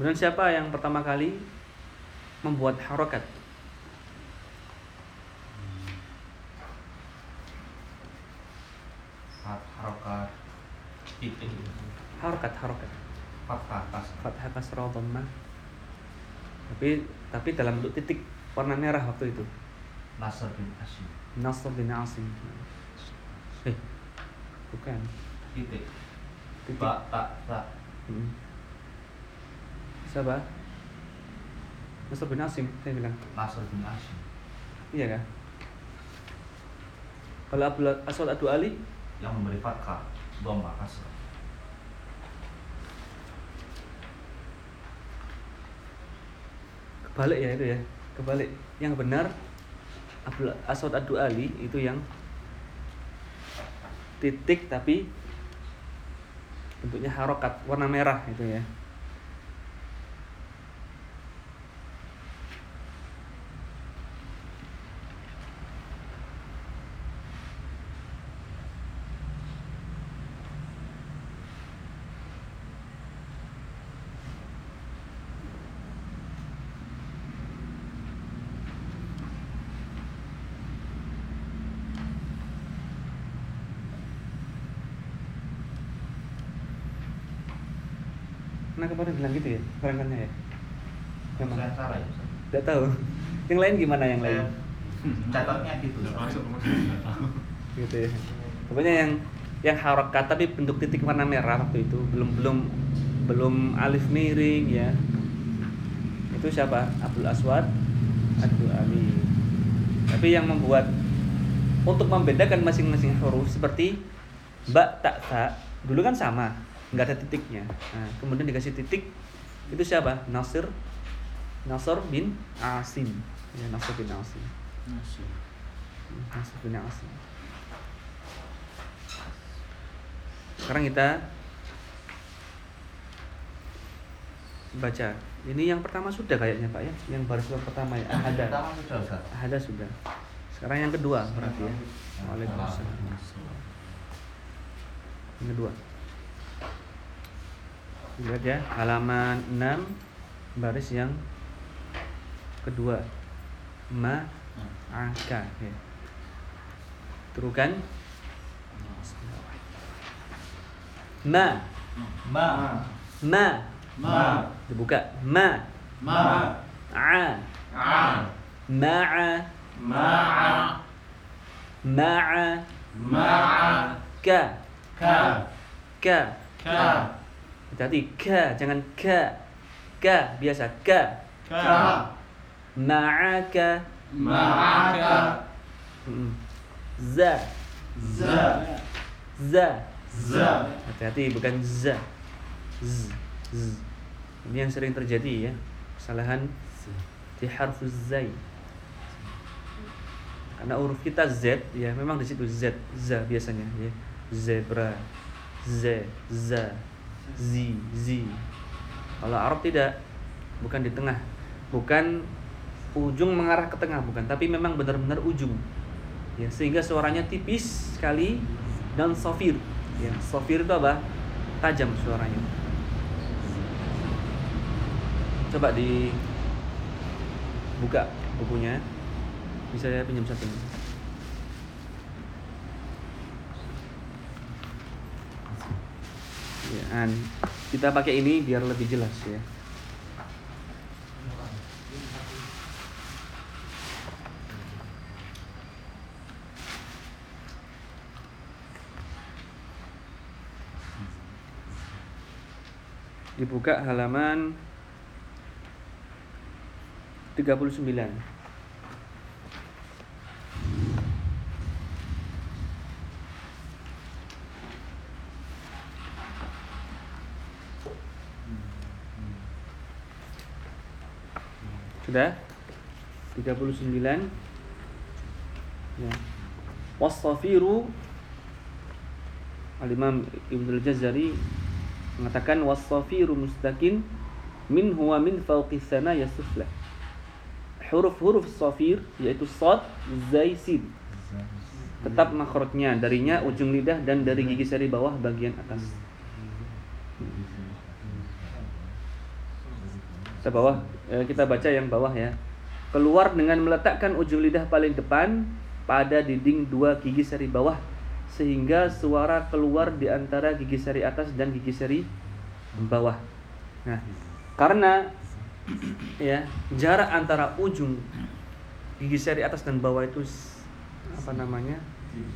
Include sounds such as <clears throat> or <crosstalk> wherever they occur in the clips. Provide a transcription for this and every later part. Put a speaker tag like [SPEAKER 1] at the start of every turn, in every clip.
[SPEAKER 1] Kemudian siapa yang pertama kali membuat harokat?
[SPEAKER 2] harokat titik
[SPEAKER 1] Harokat, harokat.
[SPEAKER 2] fathah kas
[SPEAKER 1] Fathah kasrah dhammah. Tapi tapi dalam bentuk titik warna merah waktu itu.
[SPEAKER 2] nasr bin asyim
[SPEAKER 1] Nasr bin Asim. Eh, bukan.
[SPEAKER 2] titik
[SPEAKER 1] Titik.
[SPEAKER 2] ba ta ta
[SPEAKER 1] Hmm. Siapa? Nasr bin Asim, saya bilang.
[SPEAKER 2] nasr bin asyim
[SPEAKER 1] Iya kan? Kalau Abdul Aswad Adu Ali,
[SPEAKER 2] yang memberi fathah dhamma kasrah
[SPEAKER 1] kebalik ya itu ya, kebalik. Yang benar Abdul Aswad Adu Ali itu yang titik tapi bentuknya harokat warna merah itu ya. Nah kemarin bilang gitu ya, barangkali ya. Memang.
[SPEAKER 2] saya salah ya?
[SPEAKER 1] Tidak tahu. <laughs> Yang lain gimana yang lain?
[SPEAKER 2] Saya catatnya gitu Ustaz.
[SPEAKER 1] gitu ya. Pokoknya yang yang harokat tapi bentuk titik warna merah waktu itu belum belum belum alif miring ya. Itu siapa? Abdul Aswad Abdul Ali. Tapi yang membuat untuk membedakan masing-masing huruf seperti ba tak ta dulu kan sama nggak ada titiknya. Nah, kemudian dikasih titik itu siapa? Nasir Nasr bin Asim. Ya Nasr bin Asim. Nasr bin Asim. Sekarang kita baca. Ini yang pertama sudah kayaknya pak ya? Yang baris yang pertama ya? Ada. ada sudah. Sekarang yang kedua berarti ya. Waalaikumsalam. Yang kedua lihat ya halaman 6 baris yang kedua. Ma angka ya. Turukan. Ma.
[SPEAKER 2] Ma.
[SPEAKER 1] Ma.
[SPEAKER 2] Ma.
[SPEAKER 1] Dibuka. Ma.
[SPEAKER 2] Ma.
[SPEAKER 1] A.
[SPEAKER 2] A.
[SPEAKER 1] Ma'a
[SPEAKER 2] ma'a
[SPEAKER 1] ma'a
[SPEAKER 2] ma'a
[SPEAKER 1] ka.
[SPEAKER 2] Ka.
[SPEAKER 1] Ka.
[SPEAKER 2] Ka
[SPEAKER 1] Hati-hati. Ka jangan ka ka biasa. Ka
[SPEAKER 2] ka
[SPEAKER 1] ma'aka.
[SPEAKER 2] Ma'aka.
[SPEAKER 1] Za
[SPEAKER 2] za
[SPEAKER 1] za
[SPEAKER 2] za
[SPEAKER 1] hati-hati bukan za z. Z. Ini yang sering terjadi ya. Kesalahan di harfu zai karena huruf kita z ya memang di situ z. Za biasanya ya. Zebra. Z. Za zi zi kalau Arab tidak bukan di tengah. Bukan ujung mengarah ke tengah bukan. Tapi memang benar-benar ujung. Ya sehingga suaranya tipis sekali dan sofir ya sofir itu apa? Tajam suaranya. Coba di buka bukunya. Bisa saya pinjam satu ya kita pakai ini biar lebih jelas ya. Dibuka halaman 39 Sudah? 39 Ya. Wasafiru Al-Imam Ibnu Al-Jazari mengatakan wasafiru mustaqim min huwa min fawqi sana yasufla. Huruf-huruf safir yaitu sad, zai, sin tetap makhrajnya darinya ujung lidah dan dari gigi seri bawah bagian atas. Kita bawah, eh, kita baca yang bawah ya. Keluar dengan meletakkan ujung lidah paling depan pada dinding dua gigi seri bawah sehingga suara keluar di antara gigi seri atas dan gigi seri bawah. Nah, karena ya jarak antara ujung gigi seri atas dan bawah itu apa namanya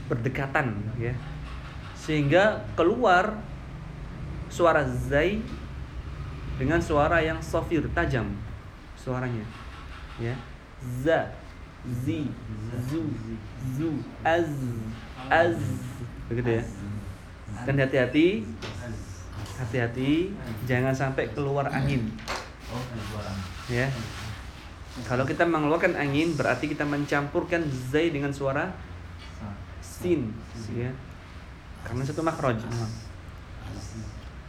[SPEAKER 1] berdekatan ya sehingga keluar suara zai dengan suara yang sofir tajam suaranya. Ya. Za zi zu zu az az. Begitu ya. Dan hati-hati. Hati-hati. Jangan sampai keluar angin. Ya. Kalau kita mengeluarkan angin berarti kita mencampurkan zai dengan suara sin. Ya. Karena satu memang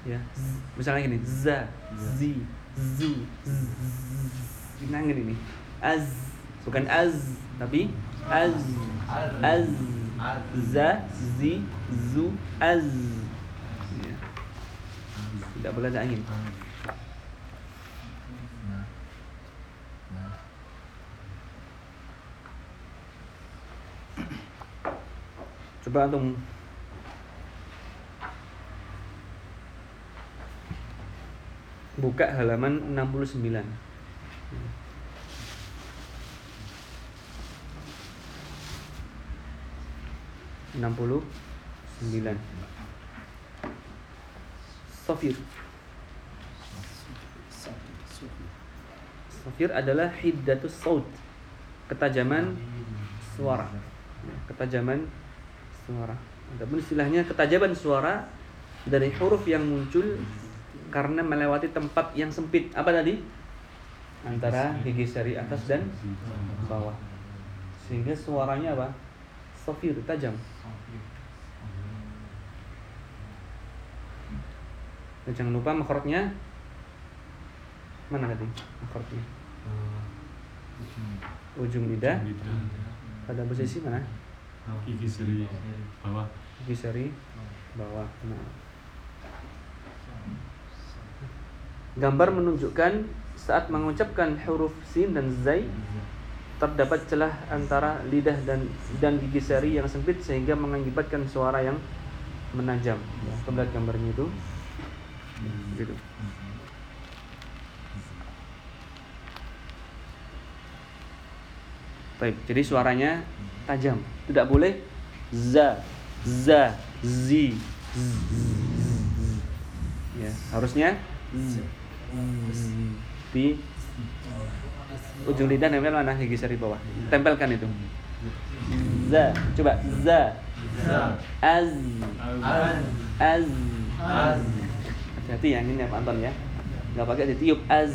[SPEAKER 1] ya. Misalnya gini za zi zu. Z- ini. Az. Bukan az tapi az. Az. Za zi zu az. Ya. tidak boleh ada angin. Coba antum buka halaman 69 69 Sofir Sofir adalah hiddatus saut. Ketajaman suara. Ketajaman suara. Adapun istilahnya ketajaman suara Dari huruf yang muncul Karena melewati tempat yang sempit Apa tadi? Antara gigi seri atas dan bawah Sehingga suaranya apa? Sofir, tajam Dan jangan lupa makhrajnya Mana tadi makhrajnya? Ujung lidah pada posisi mana?
[SPEAKER 3] Gigi seri bawah.
[SPEAKER 1] Gigi seri bawah. Nah. Gambar menunjukkan saat mengucapkan huruf sin dan zai terdapat celah antara lidah dan dan gigi seri yang sempit sehingga mengakibatkan suara yang menajam. Ya, gambarnya itu. Gitu. Baik, jadi suaranya tajam. Tidak boleh za, za, zi. z, z, z. Ya, harusnya z, z. di ujung lidah nempel mana gigi seri bawah. Tempelkan itu. Za, coba za. Az, az. Hati-hati ya ini ya Pak Anton ya. Enggak pakai ditiup az.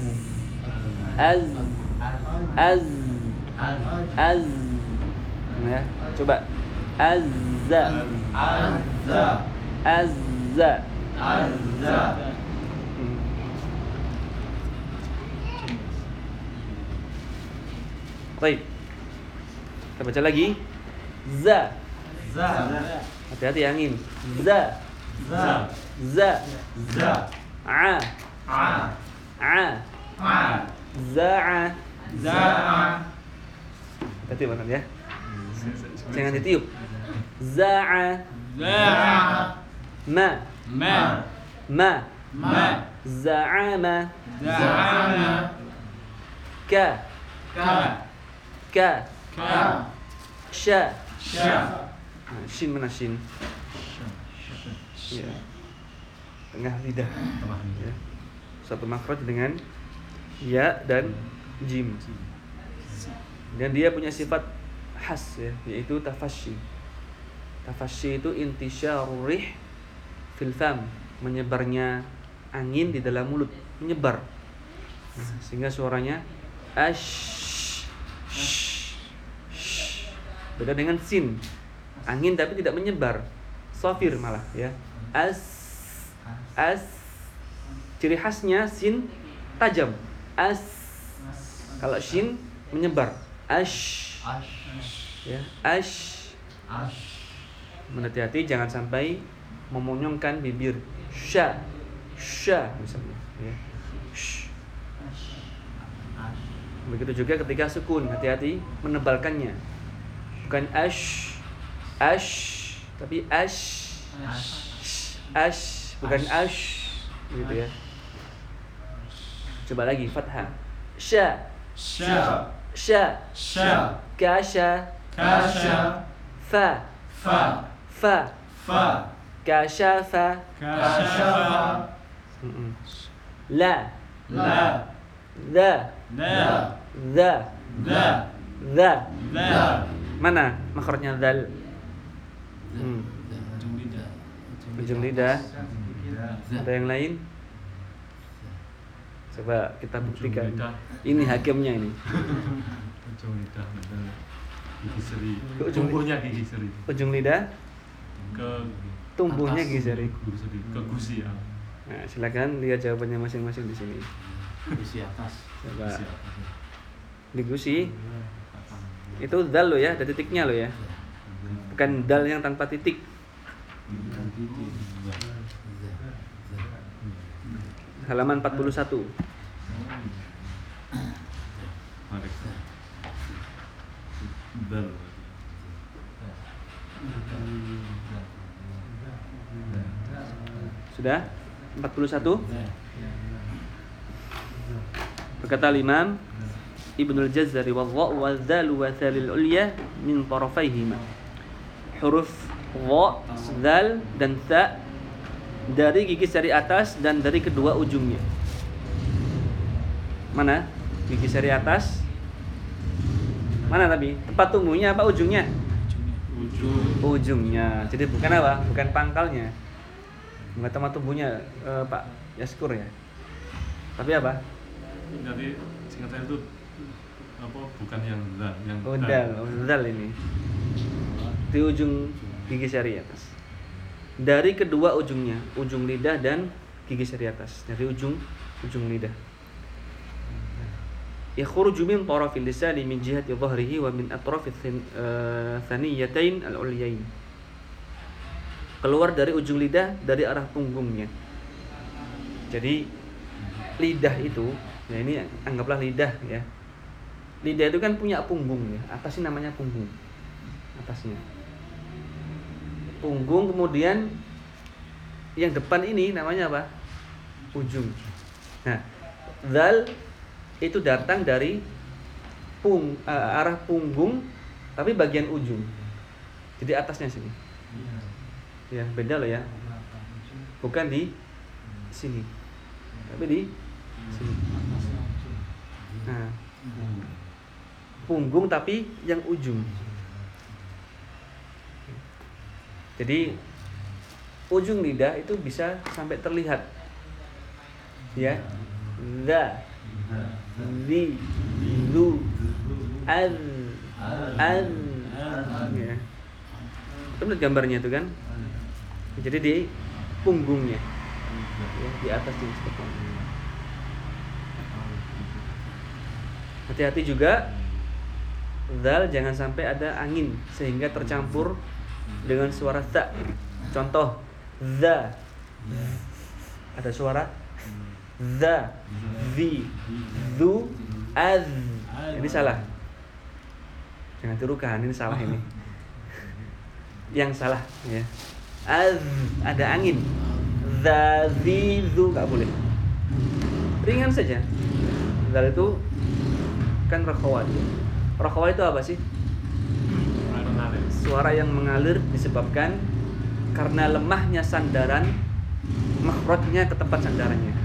[SPEAKER 1] Az. Az. Az. Ya, coba. Azza. Azza. Hmm. Baik. Kita baca lagi. Za. Hati-hati angin. Za. Za. A. A. Za'a. Hati-hati Pak Anton ya. Jangan ditiup. Za'a. Ma. Ma. Za'ama. Ka. Ka. Sha. Nah, shin mana shin? Ya. Tengah lidah. Ya. Satu makhraj dengan ya dan jim. Dan dia punya sifat khas ya, yaitu tafashi. Tafashi itu intisyarur rih fil fam, menyebarnya angin di dalam mulut, menyebar. Nah, sehingga suaranya ash, sh, sh. Beda dengan sin. Angin tapi tidak menyebar. Sofir malah ya. As as ciri khasnya sin tajam. As kalau shin menyebar. Ash ya. Ash Hati-hati jangan sampai memonyongkan bibir. Sha, sha misalnya. Ya. Begitu juga ketika sukun hati-hati menebalkannya. Bukan ash ash tapi ash. Ash. Bukan ash. gitu ya. Coba lagi fathah. Sya
[SPEAKER 2] sya
[SPEAKER 1] sya
[SPEAKER 2] sya
[SPEAKER 1] kasha.
[SPEAKER 2] Kasya
[SPEAKER 1] fa.
[SPEAKER 2] Fa.
[SPEAKER 1] Fa.
[SPEAKER 2] Fa.
[SPEAKER 1] Kashafa
[SPEAKER 2] kasyafa
[SPEAKER 1] Mm-mm. la.
[SPEAKER 2] La. La
[SPEAKER 1] dha
[SPEAKER 2] la
[SPEAKER 1] dha
[SPEAKER 2] la
[SPEAKER 1] mana makrotnya dal Hmm. ujung lidah. Ada yang lain? Coba kita buktikan.
[SPEAKER 3] Ujung lidah.
[SPEAKER 1] ini hakimnya ini.
[SPEAKER 3] Ujung lidah gigi seri.
[SPEAKER 1] Ujung
[SPEAKER 3] tumbuhnya gigi seri.
[SPEAKER 1] Ujung lidah?
[SPEAKER 3] Ke
[SPEAKER 1] tumbuhnya
[SPEAKER 3] atas.
[SPEAKER 1] gigi seri.
[SPEAKER 3] ke gusi ya.
[SPEAKER 1] Nah silakan lihat jawabannya masing-masing di sini.
[SPEAKER 2] Isi atas.
[SPEAKER 1] Coba.
[SPEAKER 3] Gusi.
[SPEAKER 1] di gusi itu dal lo ya ada titiknya lo ya. Bukan dal yang tanpa titik. Halaman 41
[SPEAKER 3] Mari. Dal.
[SPEAKER 1] sudah? 41 berkata Imam Ibnul Jazari wa dha wa dzal wa thalil ulya min tarafaihima huruf dha zal dan ta dari gigi seri atas dan dari kedua ujungnya. Mana? Gigi seri atas. Mana tapi? Tempat tumbuhnya apa ujungnya?
[SPEAKER 3] Ujung.
[SPEAKER 1] ujungnya. Jadi bukan apa? Bukan pangkalnya. Bukan tempat tumbuhnya eh, Pak Yaskur ya. Tapi apa?
[SPEAKER 3] Jadi singkat saya itu apa bukan yang dal, yang
[SPEAKER 1] oh dal. Oh, dal ini. Di ujung gigi seri atas. Dari kedua ujungnya ujung lidah dan gigi seri atas. Dari ujung ujung lidah. Yakhruju min tarafil lisani min jihati dhahrihi wa min atrafil thin- eh, thaniyatain al-ulyain keluar dari ujung lidah dari arah punggungnya. Jadi lidah itu ya ini anggaplah lidah ya lidah itu kan punya punggung ya. Atasnya namanya punggung. Atasnya. Punggung kemudian yang depan ini namanya apa? Ujung. Nah zal itu datang dari pung eh, arah punggung tapi bagian ujung. Jadi atasnya sini. Ya beda loh ya. Bukan di sini. Tapi di sini. Nah punggung tapi yang ujung. Jadi ujung lidah itu bisa sampai terlihat. Ya. The the lu an an. Ya. Gambarnya itu kan? Jadi di punggungnya. Ya, di atas di hati-hati juga zal jangan sampai ada angin sehingga tercampur dengan suara za. Contoh za. Ada suara? Za. Zi. Zu. Az. Ini salah. Jangan tirukan ini salah ini. Yang salah ya. Az. Ada angin. Za zi zu. Nggak boleh. Ringan saja. Zal itu kan rakhawat rakhawat itu apa sih? Suara yang mengalir disebabkan karena lemahnya sandaran makhrajnya ke tempat sandarannya.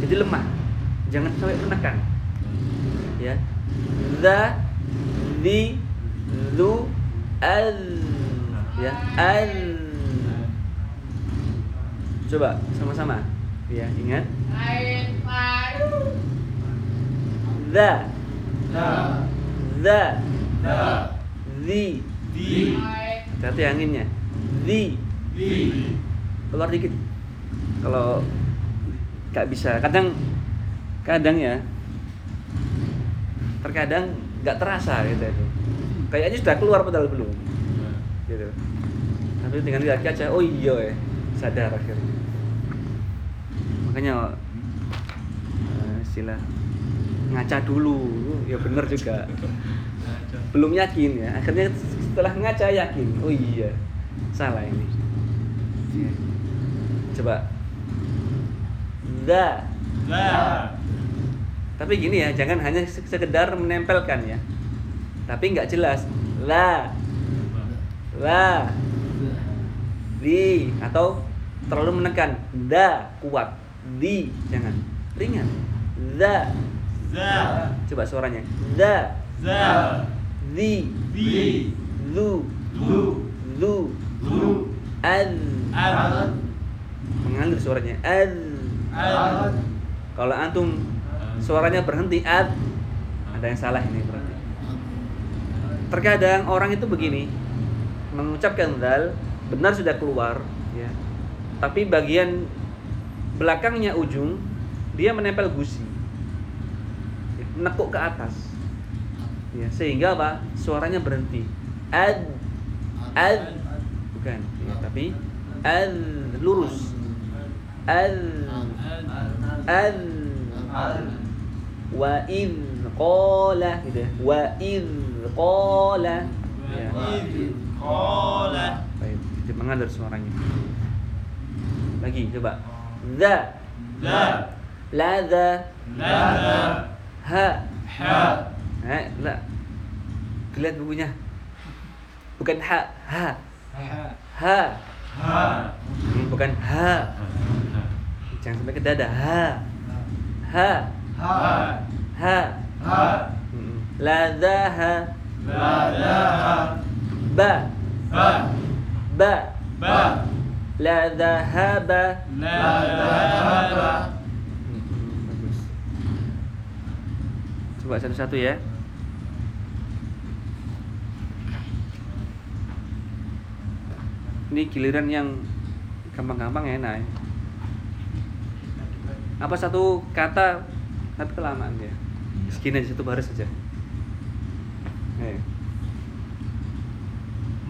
[SPEAKER 1] Jadi lemah. Jangan sampai menekan. Ya. Za di lu al. Ya. Al. Coba sama-sama. Ya ingat. Za.
[SPEAKER 2] Da
[SPEAKER 1] za
[SPEAKER 2] da
[SPEAKER 1] di
[SPEAKER 2] di
[SPEAKER 1] hati anginnya. Di
[SPEAKER 2] di
[SPEAKER 1] keluar dikit. Kalau nggak bisa. Kadang kadang ya terkadang nggak terasa gitu. Itu kayaknya sudah keluar padahal belum. Gitu. Tapi dengan lihat kaca oh iya ya sadar akhirnya. Makanya eh, istilah ngaca dulu. Ya bener juga. Belum yakin ya. Akhirnya setelah ngaca yakin. Oh iya salah ini. Coba. Da
[SPEAKER 2] La.
[SPEAKER 1] tapi gini ya jangan hanya se- sekedar menempelkan ya. Tapi nggak jelas. La la di atau terlalu menekan. Da kuat. Di jangan. Ringan. Da
[SPEAKER 2] Za.
[SPEAKER 1] coba suaranya da
[SPEAKER 2] Za.
[SPEAKER 1] di
[SPEAKER 2] Di.
[SPEAKER 1] lu
[SPEAKER 2] Lu.
[SPEAKER 1] lu
[SPEAKER 2] Lu.
[SPEAKER 1] Ad. mengalir suaranya Ad. kalau antum suaranya berhenti ad ada yang salah ini berarti terkadang orang itu begini mengucapkan dal benar sudah keluar ya tapi bagian belakangnya ujung dia menempel gusi nekuk ke atas. Ya sehingga apa? Suaranya berhenti. Ad ad bukan. Ya, tapi ad lurus. Ad ad wa id qala gitu ya. Wa id qala. Ya.
[SPEAKER 2] Qala.
[SPEAKER 1] baik mengalir suaranya. Lagi coba. Za.
[SPEAKER 2] La.
[SPEAKER 1] la za.
[SPEAKER 2] La.
[SPEAKER 1] Ha
[SPEAKER 2] Ha.
[SPEAKER 1] eh la lihat bukunya bukan ha ha
[SPEAKER 2] Ha.
[SPEAKER 1] ha
[SPEAKER 2] Ha.
[SPEAKER 1] Hmm, bukan ha jangan sampai ke dada ha ha
[SPEAKER 2] Ha.
[SPEAKER 1] ha
[SPEAKER 2] Ha.
[SPEAKER 1] La za ha ba
[SPEAKER 2] Ba.
[SPEAKER 1] ba
[SPEAKER 2] Ba.
[SPEAKER 1] la dhahaba
[SPEAKER 2] La. La.
[SPEAKER 1] Mm-mm, bagus coba satu-satu ya ini giliran yang gampang-gampang enak ya. apa satu kata tapi kelamaan ya segini aja satu baris saja Eh.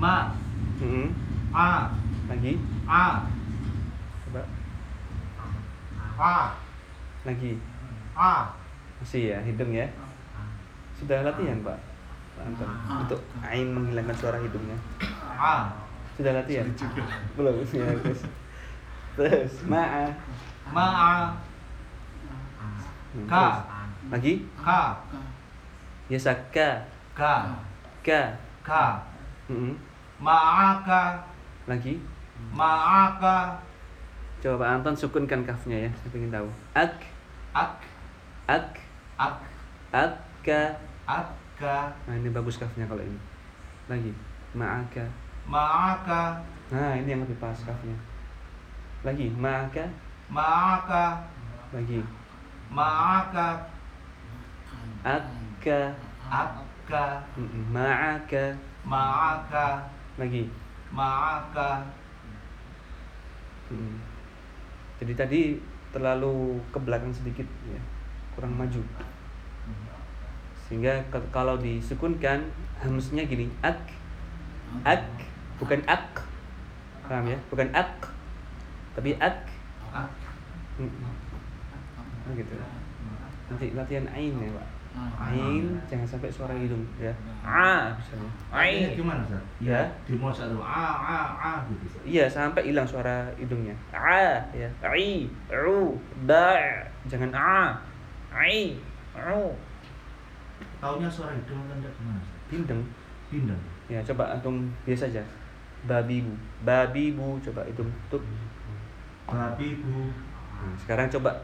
[SPEAKER 2] Ma.
[SPEAKER 1] Mm-mm.
[SPEAKER 2] A.
[SPEAKER 1] lagi
[SPEAKER 2] A.
[SPEAKER 1] coba
[SPEAKER 2] A.
[SPEAKER 1] lagi
[SPEAKER 2] A.
[SPEAKER 1] masih ya hidung ya sudah latihan pak Pak Anton untuk ain menghilangkan suara hidungnya
[SPEAKER 2] A.
[SPEAKER 1] sudah latihan <laughs> belum ya terus terus ma'a
[SPEAKER 2] Ma. A.
[SPEAKER 1] Hmm,
[SPEAKER 2] Ka.
[SPEAKER 1] lagi
[SPEAKER 2] Ka.
[SPEAKER 1] biasa ka
[SPEAKER 2] Ka.
[SPEAKER 1] ka
[SPEAKER 2] Ka.
[SPEAKER 1] Mm-mm.
[SPEAKER 2] Ma'aka.
[SPEAKER 1] lagi
[SPEAKER 2] Ma'aka.
[SPEAKER 1] coba Pak Anton sukunkan kafnya ya saya ingin tahu ak
[SPEAKER 2] Ak.
[SPEAKER 1] ak
[SPEAKER 2] Ak.
[SPEAKER 1] akka
[SPEAKER 2] Akka.
[SPEAKER 1] nah ini bagus kafnya kalau ini lagi ma'aka
[SPEAKER 2] Ma'aka.
[SPEAKER 1] nah ini yang lebih pas kafnya lagi ma'aka
[SPEAKER 2] Ma'aka.
[SPEAKER 1] lagi
[SPEAKER 2] Ma'aka.
[SPEAKER 1] akka
[SPEAKER 2] Akka.
[SPEAKER 1] Mm-mm. ma'aka
[SPEAKER 2] Ma'aka.
[SPEAKER 1] lagi
[SPEAKER 2] Ma'aka.
[SPEAKER 1] Mm. jadi tadi terlalu ke belakang sedikit ya kurang maju sehingga kalau disukunkan hamsnya gini ak ak bukan ak paham ya bukan ak tapi ak. Mm-mm. Nah, gitu nanti latihan ain ya pak ain jangan sampai suara hidung ya a misalnya
[SPEAKER 2] Ain
[SPEAKER 1] ain
[SPEAKER 2] gimana, Ustaz?
[SPEAKER 1] Ya.
[SPEAKER 2] Di mosak tuh. A, a, a gitu.
[SPEAKER 1] Iya, sampai hilang suara hidungnya. A, ya. I, u, da. Jangan a. I, u.
[SPEAKER 2] Taunya suara hidung kan enggak gimana?
[SPEAKER 1] Bindeng.
[SPEAKER 2] Pindang.
[SPEAKER 1] Ya, coba antum biasa aja. Babi bu. Babi bu, coba hidung tutup.
[SPEAKER 2] Babi bu.
[SPEAKER 1] Nah, sekarang coba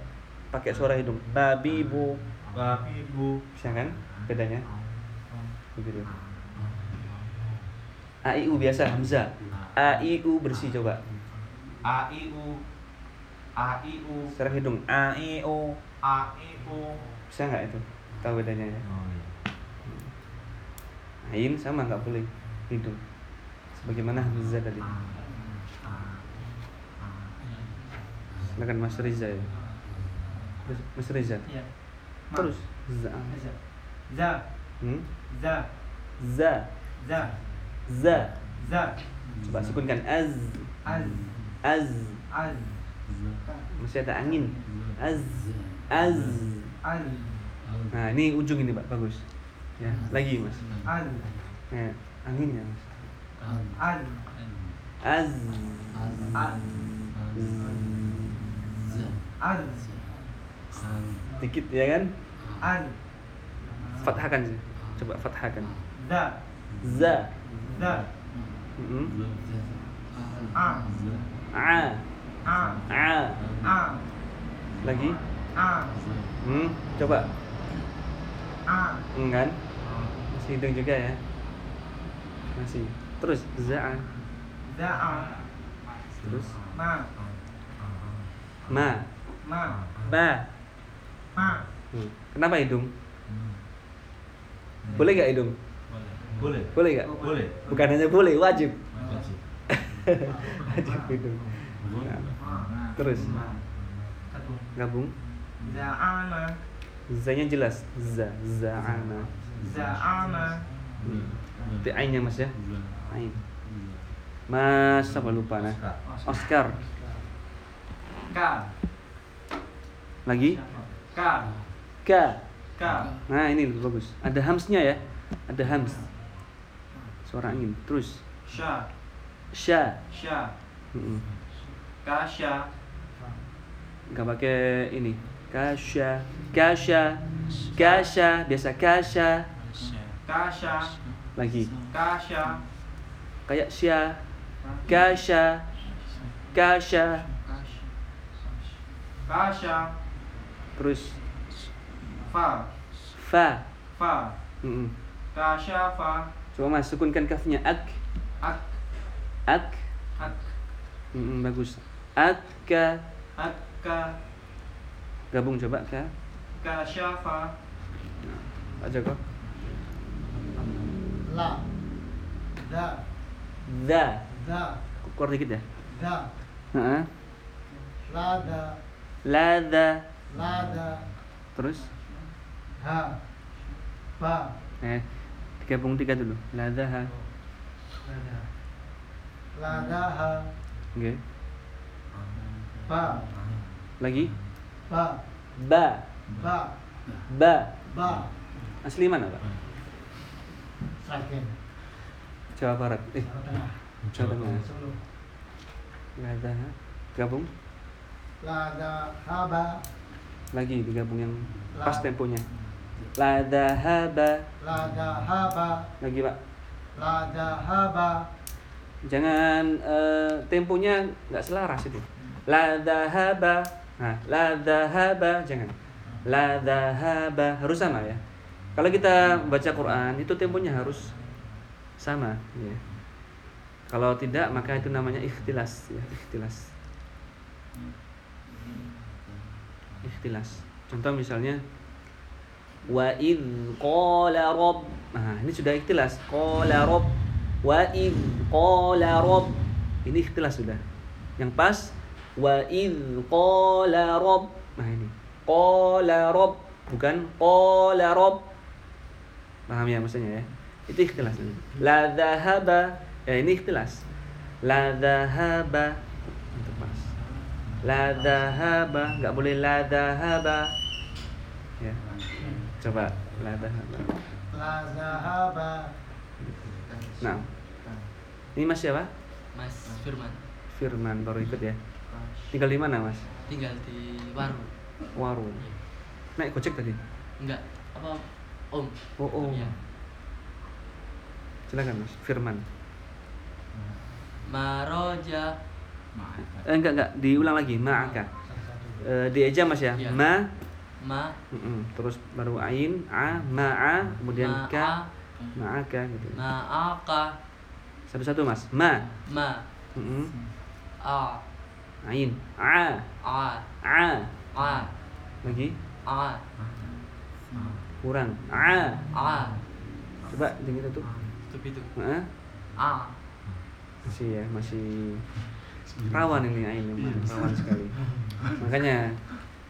[SPEAKER 1] pakai suara hidung. Babi bu.
[SPEAKER 2] Babi bu.
[SPEAKER 1] Bisa kan bedanya? Begitu. A, I, U biasa Hamzah. A, I, U bersih coba.
[SPEAKER 2] A, I, U. A, I, U.
[SPEAKER 1] Sekarang hidung. A, I, U.
[SPEAKER 2] A, I, U.
[SPEAKER 1] Bisa nggak itu? Tahu bedanya ya?
[SPEAKER 2] Iya.
[SPEAKER 1] Ain sama nggak boleh hidung. Sebagaimana Hamzah tadi. Silakan Mas Riza ya. Mas Riza.
[SPEAKER 2] Iya. Ma.
[SPEAKER 1] Terus za.
[SPEAKER 2] Za. Za.
[SPEAKER 1] Hmm?
[SPEAKER 2] Za.
[SPEAKER 1] Za.
[SPEAKER 2] Za.
[SPEAKER 1] Za.
[SPEAKER 2] Za.
[SPEAKER 1] Coba sukunkan az.
[SPEAKER 2] Az.
[SPEAKER 1] Az.
[SPEAKER 2] Az.
[SPEAKER 1] Masih ada angin. Az. Az.
[SPEAKER 2] Az.
[SPEAKER 1] Nah, ini ujung ini, Pak. Bagus. Ya, lagi, Mas.
[SPEAKER 2] An.
[SPEAKER 1] Ya, anginnya, Mas.
[SPEAKER 2] An.
[SPEAKER 1] Az.
[SPEAKER 2] An. An.
[SPEAKER 1] Dikit ya kan?
[SPEAKER 2] An.
[SPEAKER 1] Fathahkan sih. Coba fathahkan.
[SPEAKER 2] Da.
[SPEAKER 1] Za.
[SPEAKER 2] Da.
[SPEAKER 1] Mm-mm.
[SPEAKER 2] A.
[SPEAKER 1] A.
[SPEAKER 2] A.
[SPEAKER 1] A.
[SPEAKER 2] A.
[SPEAKER 1] Lagi.
[SPEAKER 2] A.
[SPEAKER 1] Hmm, coba.
[SPEAKER 2] A.
[SPEAKER 1] Enggak. Masih hidung juga ya. Masih. Terus za.
[SPEAKER 2] Da.
[SPEAKER 1] Terus
[SPEAKER 2] Ma.
[SPEAKER 1] ma.
[SPEAKER 2] Ma.
[SPEAKER 1] Ba.
[SPEAKER 2] Ma.
[SPEAKER 1] Hmm. Kenapa hidung? Boleh gak hidung?
[SPEAKER 2] Boleh.
[SPEAKER 1] Boleh gak?
[SPEAKER 2] Boleh.
[SPEAKER 1] Bukan hanya boleh, wajib. wajib hidung. Nah, terus gabung.
[SPEAKER 2] Za'ama.
[SPEAKER 1] Z-nya jelas. Za, za'ana.
[SPEAKER 2] Za'ama.
[SPEAKER 1] Hmm. Itu ainnya Mas ya. Ain. Mas apa lupa nah. Oscar.
[SPEAKER 2] Ka.
[SPEAKER 1] Lagi.
[SPEAKER 2] Ka.
[SPEAKER 1] K.
[SPEAKER 2] Ka.
[SPEAKER 1] Nah, ini lebih bagus. Ada hamsnya ya. Ada hams. Suara angin. Terus
[SPEAKER 2] Sha.
[SPEAKER 1] sya.
[SPEAKER 2] Sha.
[SPEAKER 1] Mm-mm.
[SPEAKER 2] Kasha.
[SPEAKER 1] Nggak pakai ini. Kasya. Kasya. Kasya. Biasa kasya.
[SPEAKER 2] Kasha.
[SPEAKER 1] Lagi.
[SPEAKER 2] Kasha.
[SPEAKER 1] Kayak sya. Kasya. Kasya.
[SPEAKER 2] Kasha.
[SPEAKER 1] Terus
[SPEAKER 2] Fa.
[SPEAKER 1] fa.
[SPEAKER 2] Fa. Kasha fa.
[SPEAKER 1] Coba mas sukunkan kafnya ak.
[SPEAKER 2] Ak.
[SPEAKER 1] Ak.
[SPEAKER 2] Ak.
[SPEAKER 1] Mm-mm, bagus. Akka.
[SPEAKER 2] Akka.
[SPEAKER 1] Gabung coba ka.
[SPEAKER 2] Kasha fa.
[SPEAKER 1] Pak Joko.
[SPEAKER 4] La. Da.
[SPEAKER 1] Da.
[SPEAKER 4] Da.
[SPEAKER 1] Keluar dikit ya.
[SPEAKER 4] Da.
[SPEAKER 1] Heeh.
[SPEAKER 4] Lada.
[SPEAKER 1] Lada.
[SPEAKER 4] Lada.
[SPEAKER 1] Terus
[SPEAKER 4] Ha. Pa.
[SPEAKER 1] eh digabung tiga dulu. Ladaha.
[SPEAKER 4] Lada. Ladaha.
[SPEAKER 1] Oke.
[SPEAKER 4] Pa.
[SPEAKER 1] Lagi.
[SPEAKER 4] Pa.
[SPEAKER 1] Ba.
[SPEAKER 4] Ba.
[SPEAKER 1] Ba.
[SPEAKER 4] Ba.
[SPEAKER 1] Asli mana, Pak?
[SPEAKER 4] Sragen.
[SPEAKER 1] Jawa Barat. Eh,
[SPEAKER 4] Jawa Tengah.
[SPEAKER 1] Jawa Tengah.
[SPEAKER 4] Solo.
[SPEAKER 1] Ladaha. Gabung.
[SPEAKER 4] Lada. Haba.
[SPEAKER 1] Lagi digabung yang
[SPEAKER 4] La.
[SPEAKER 1] pas temponya. Ladahaba.
[SPEAKER 4] Lada. Haba.
[SPEAKER 1] Lagi, Pak.
[SPEAKER 4] Lada. Haba.
[SPEAKER 1] Jangan eh, temponya nggak selaras itu. La dhahaba. Nah, la dhahaba jangan. La dhahaba harus sama ya. Kalau kita baca Quran itu temponya harus sama ya. Kalau tidak maka itu namanya ikhtilas ya, ikhtilas. Ikhtilas. Contoh misalnya wa id qala rabb. Nah, ini sudah ikhtilas. Qala rabb wa id qala rabb. Ini ikhtilas sudah. Yang pas wa id qala rabb. Nah, ini. Qala rabb bukan qala rabb. Paham ya maksudnya ya? Itu ikhtilas. La dhahaba. Ya, ini ikhtilas. La dhahaba. Itu pas. La dhahaba, enggak boleh la dhahaba. Ya. Coba la dhahaba.
[SPEAKER 4] Lada. Haba.
[SPEAKER 1] Nah. Ini Mas siapa?
[SPEAKER 5] Mas Firman
[SPEAKER 1] Firman baru ikut ya. Tinggal di mana, Mas?
[SPEAKER 5] tinggal di Waru
[SPEAKER 1] Waru. Naik Gojek tadi.
[SPEAKER 5] enggak apa Om
[SPEAKER 1] Oh, oh.
[SPEAKER 5] Iya.
[SPEAKER 1] Silakan, Mas. Firman.
[SPEAKER 5] Maroja
[SPEAKER 1] Eh, enggak, enggak, diulang lagi. Ma'aka. Eh, dieja Mas ya.
[SPEAKER 5] Iya.
[SPEAKER 1] Ma,
[SPEAKER 5] ma
[SPEAKER 1] mm-mm. terus baru ain, a, ma'a, kemudian ka,
[SPEAKER 5] ma'a
[SPEAKER 1] ma'aka gitu.
[SPEAKER 5] ma'aka
[SPEAKER 1] Satu-satu, Mas. Ma,
[SPEAKER 5] ma
[SPEAKER 1] mm-mm.
[SPEAKER 5] a
[SPEAKER 1] ain, a,
[SPEAKER 5] a
[SPEAKER 1] a.
[SPEAKER 5] a
[SPEAKER 1] Lagi
[SPEAKER 5] a
[SPEAKER 1] kurang. A.
[SPEAKER 5] a
[SPEAKER 1] Coba itu tuh.
[SPEAKER 5] itu itu
[SPEAKER 1] Heeh.
[SPEAKER 5] a
[SPEAKER 1] Masih ya, masih rawan ini ain memang rawan sekali. Makanya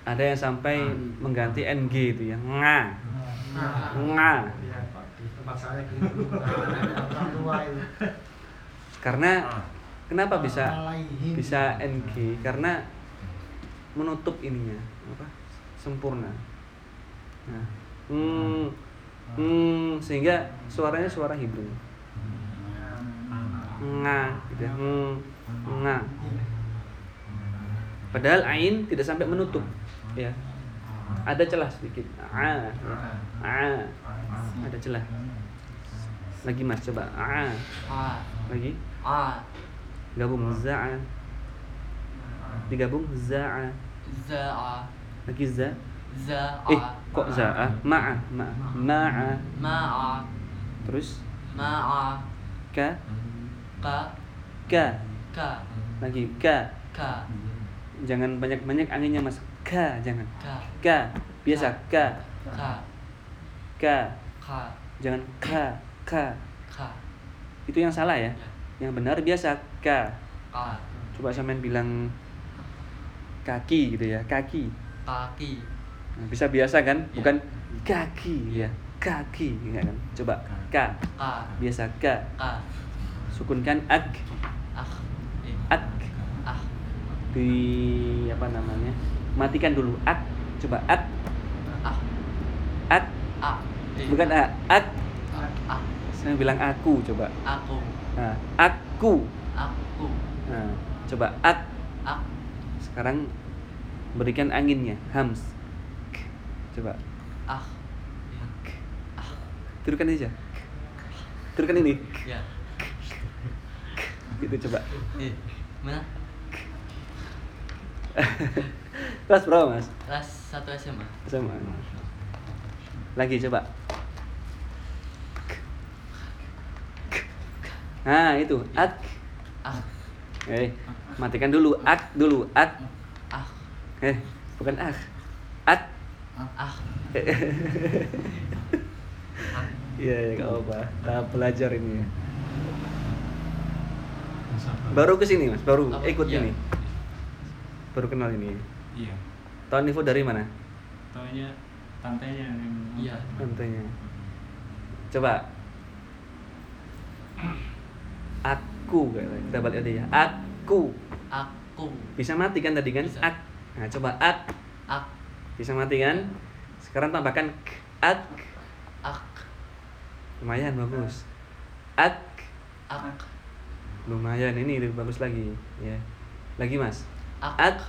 [SPEAKER 1] ada yang sampai mengganti ng itu ya. Nga. Nga.
[SPEAKER 4] Ya, saya gitu.
[SPEAKER 1] Karena kenapa bisa bisa ng? Karena menutup ininya apa? Sempurna. Nah, hmm, hmm, sehingga suaranya suara hidung nga gitu ya. hmm, nga. Padahal ain tidak sampai menutup ya. Ada celah sedikit. A ya. a. Ada celah. Lagi mas. Coba. A.
[SPEAKER 5] A.
[SPEAKER 1] lagi.
[SPEAKER 5] A.
[SPEAKER 1] gabung za. Digabung za.
[SPEAKER 5] Za'a.
[SPEAKER 1] lagi za.
[SPEAKER 5] Za'a.
[SPEAKER 1] eh kok za? Ma'a ma'a ma'a
[SPEAKER 5] Ma'a.
[SPEAKER 1] terus?
[SPEAKER 5] Ma'a.
[SPEAKER 1] ka?
[SPEAKER 5] Ka.
[SPEAKER 1] ka.
[SPEAKER 5] Ka.
[SPEAKER 1] lagi ka.
[SPEAKER 5] Ka.
[SPEAKER 1] jangan banyak-banyak anginnya mas. Ka jangan.
[SPEAKER 5] Ka.
[SPEAKER 1] ka. Biasa ka.
[SPEAKER 5] Ka.
[SPEAKER 1] ka.
[SPEAKER 5] Ka.
[SPEAKER 1] jangan ka ka.
[SPEAKER 5] Ka.
[SPEAKER 1] itu yang salah ya. Yang benar biasa ka
[SPEAKER 5] Ka.
[SPEAKER 1] coba sampean bilang kaki gitu ya kaki
[SPEAKER 5] Kaki.
[SPEAKER 1] Nah, bisa biasa kan
[SPEAKER 5] Ya.
[SPEAKER 1] bukan kaki ya kaki enggak kan coba ka
[SPEAKER 5] Ka.
[SPEAKER 1] biasa ka
[SPEAKER 5] Ka.
[SPEAKER 1] sukunkan ak
[SPEAKER 5] Ah.
[SPEAKER 1] Ak
[SPEAKER 5] Ah.
[SPEAKER 1] di apa namanya matikan dulu ak coba ak
[SPEAKER 5] Ah.
[SPEAKER 1] ak
[SPEAKER 5] Ah. Eh.
[SPEAKER 1] bukan a ak
[SPEAKER 5] Ah.
[SPEAKER 1] saya bilang aku coba
[SPEAKER 5] Aku.
[SPEAKER 1] nah aku
[SPEAKER 5] Aku.
[SPEAKER 1] nah coba ak
[SPEAKER 5] Ak.
[SPEAKER 1] sekarang berikan anginnya hams K. coba
[SPEAKER 5] Ah. Eh. Ah.
[SPEAKER 1] turunkan aja turunkan ini
[SPEAKER 5] Ya.
[SPEAKER 1] gitu coba
[SPEAKER 5] Eh. Mana? <laughs>
[SPEAKER 1] kelas berapa mas
[SPEAKER 5] Kelas 1 SMA.
[SPEAKER 1] sama lagi coba nah itu ak
[SPEAKER 5] Ah.
[SPEAKER 1] eh matikan dulu ak dulu ak
[SPEAKER 5] Ah.
[SPEAKER 1] eh bukan ak ak
[SPEAKER 5] Ah.
[SPEAKER 1] iya ya gak apa tahap pelajar ini ya. baru ke sini mas baru
[SPEAKER 5] Apa?
[SPEAKER 1] ikut
[SPEAKER 5] Iya.
[SPEAKER 1] ini baru kenal ini
[SPEAKER 2] Iya.
[SPEAKER 1] tahun info dari mana
[SPEAKER 2] Taunya tantenya yang
[SPEAKER 5] Iya.
[SPEAKER 1] Tantenya. Coba. Aku kita balik aja ya. Aku.
[SPEAKER 5] Aku.
[SPEAKER 1] Bisa mati kan tadi kan?
[SPEAKER 5] Bisa.
[SPEAKER 1] Ak. Nah, coba ak.
[SPEAKER 5] Ak.
[SPEAKER 1] Bisa mati kan? Sekarang tambahkan k. Ak.
[SPEAKER 5] Ak.
[SPEAKER 1] Lumayan bagus. Ak.
[SPEAKER 5] Ak.
[SPEAKER 1] Lumayan ini lebih bagus lagi, ya. Lagi, Mas.
[SPEAKER 5] Ak.
[SPEAKER 1] Ak.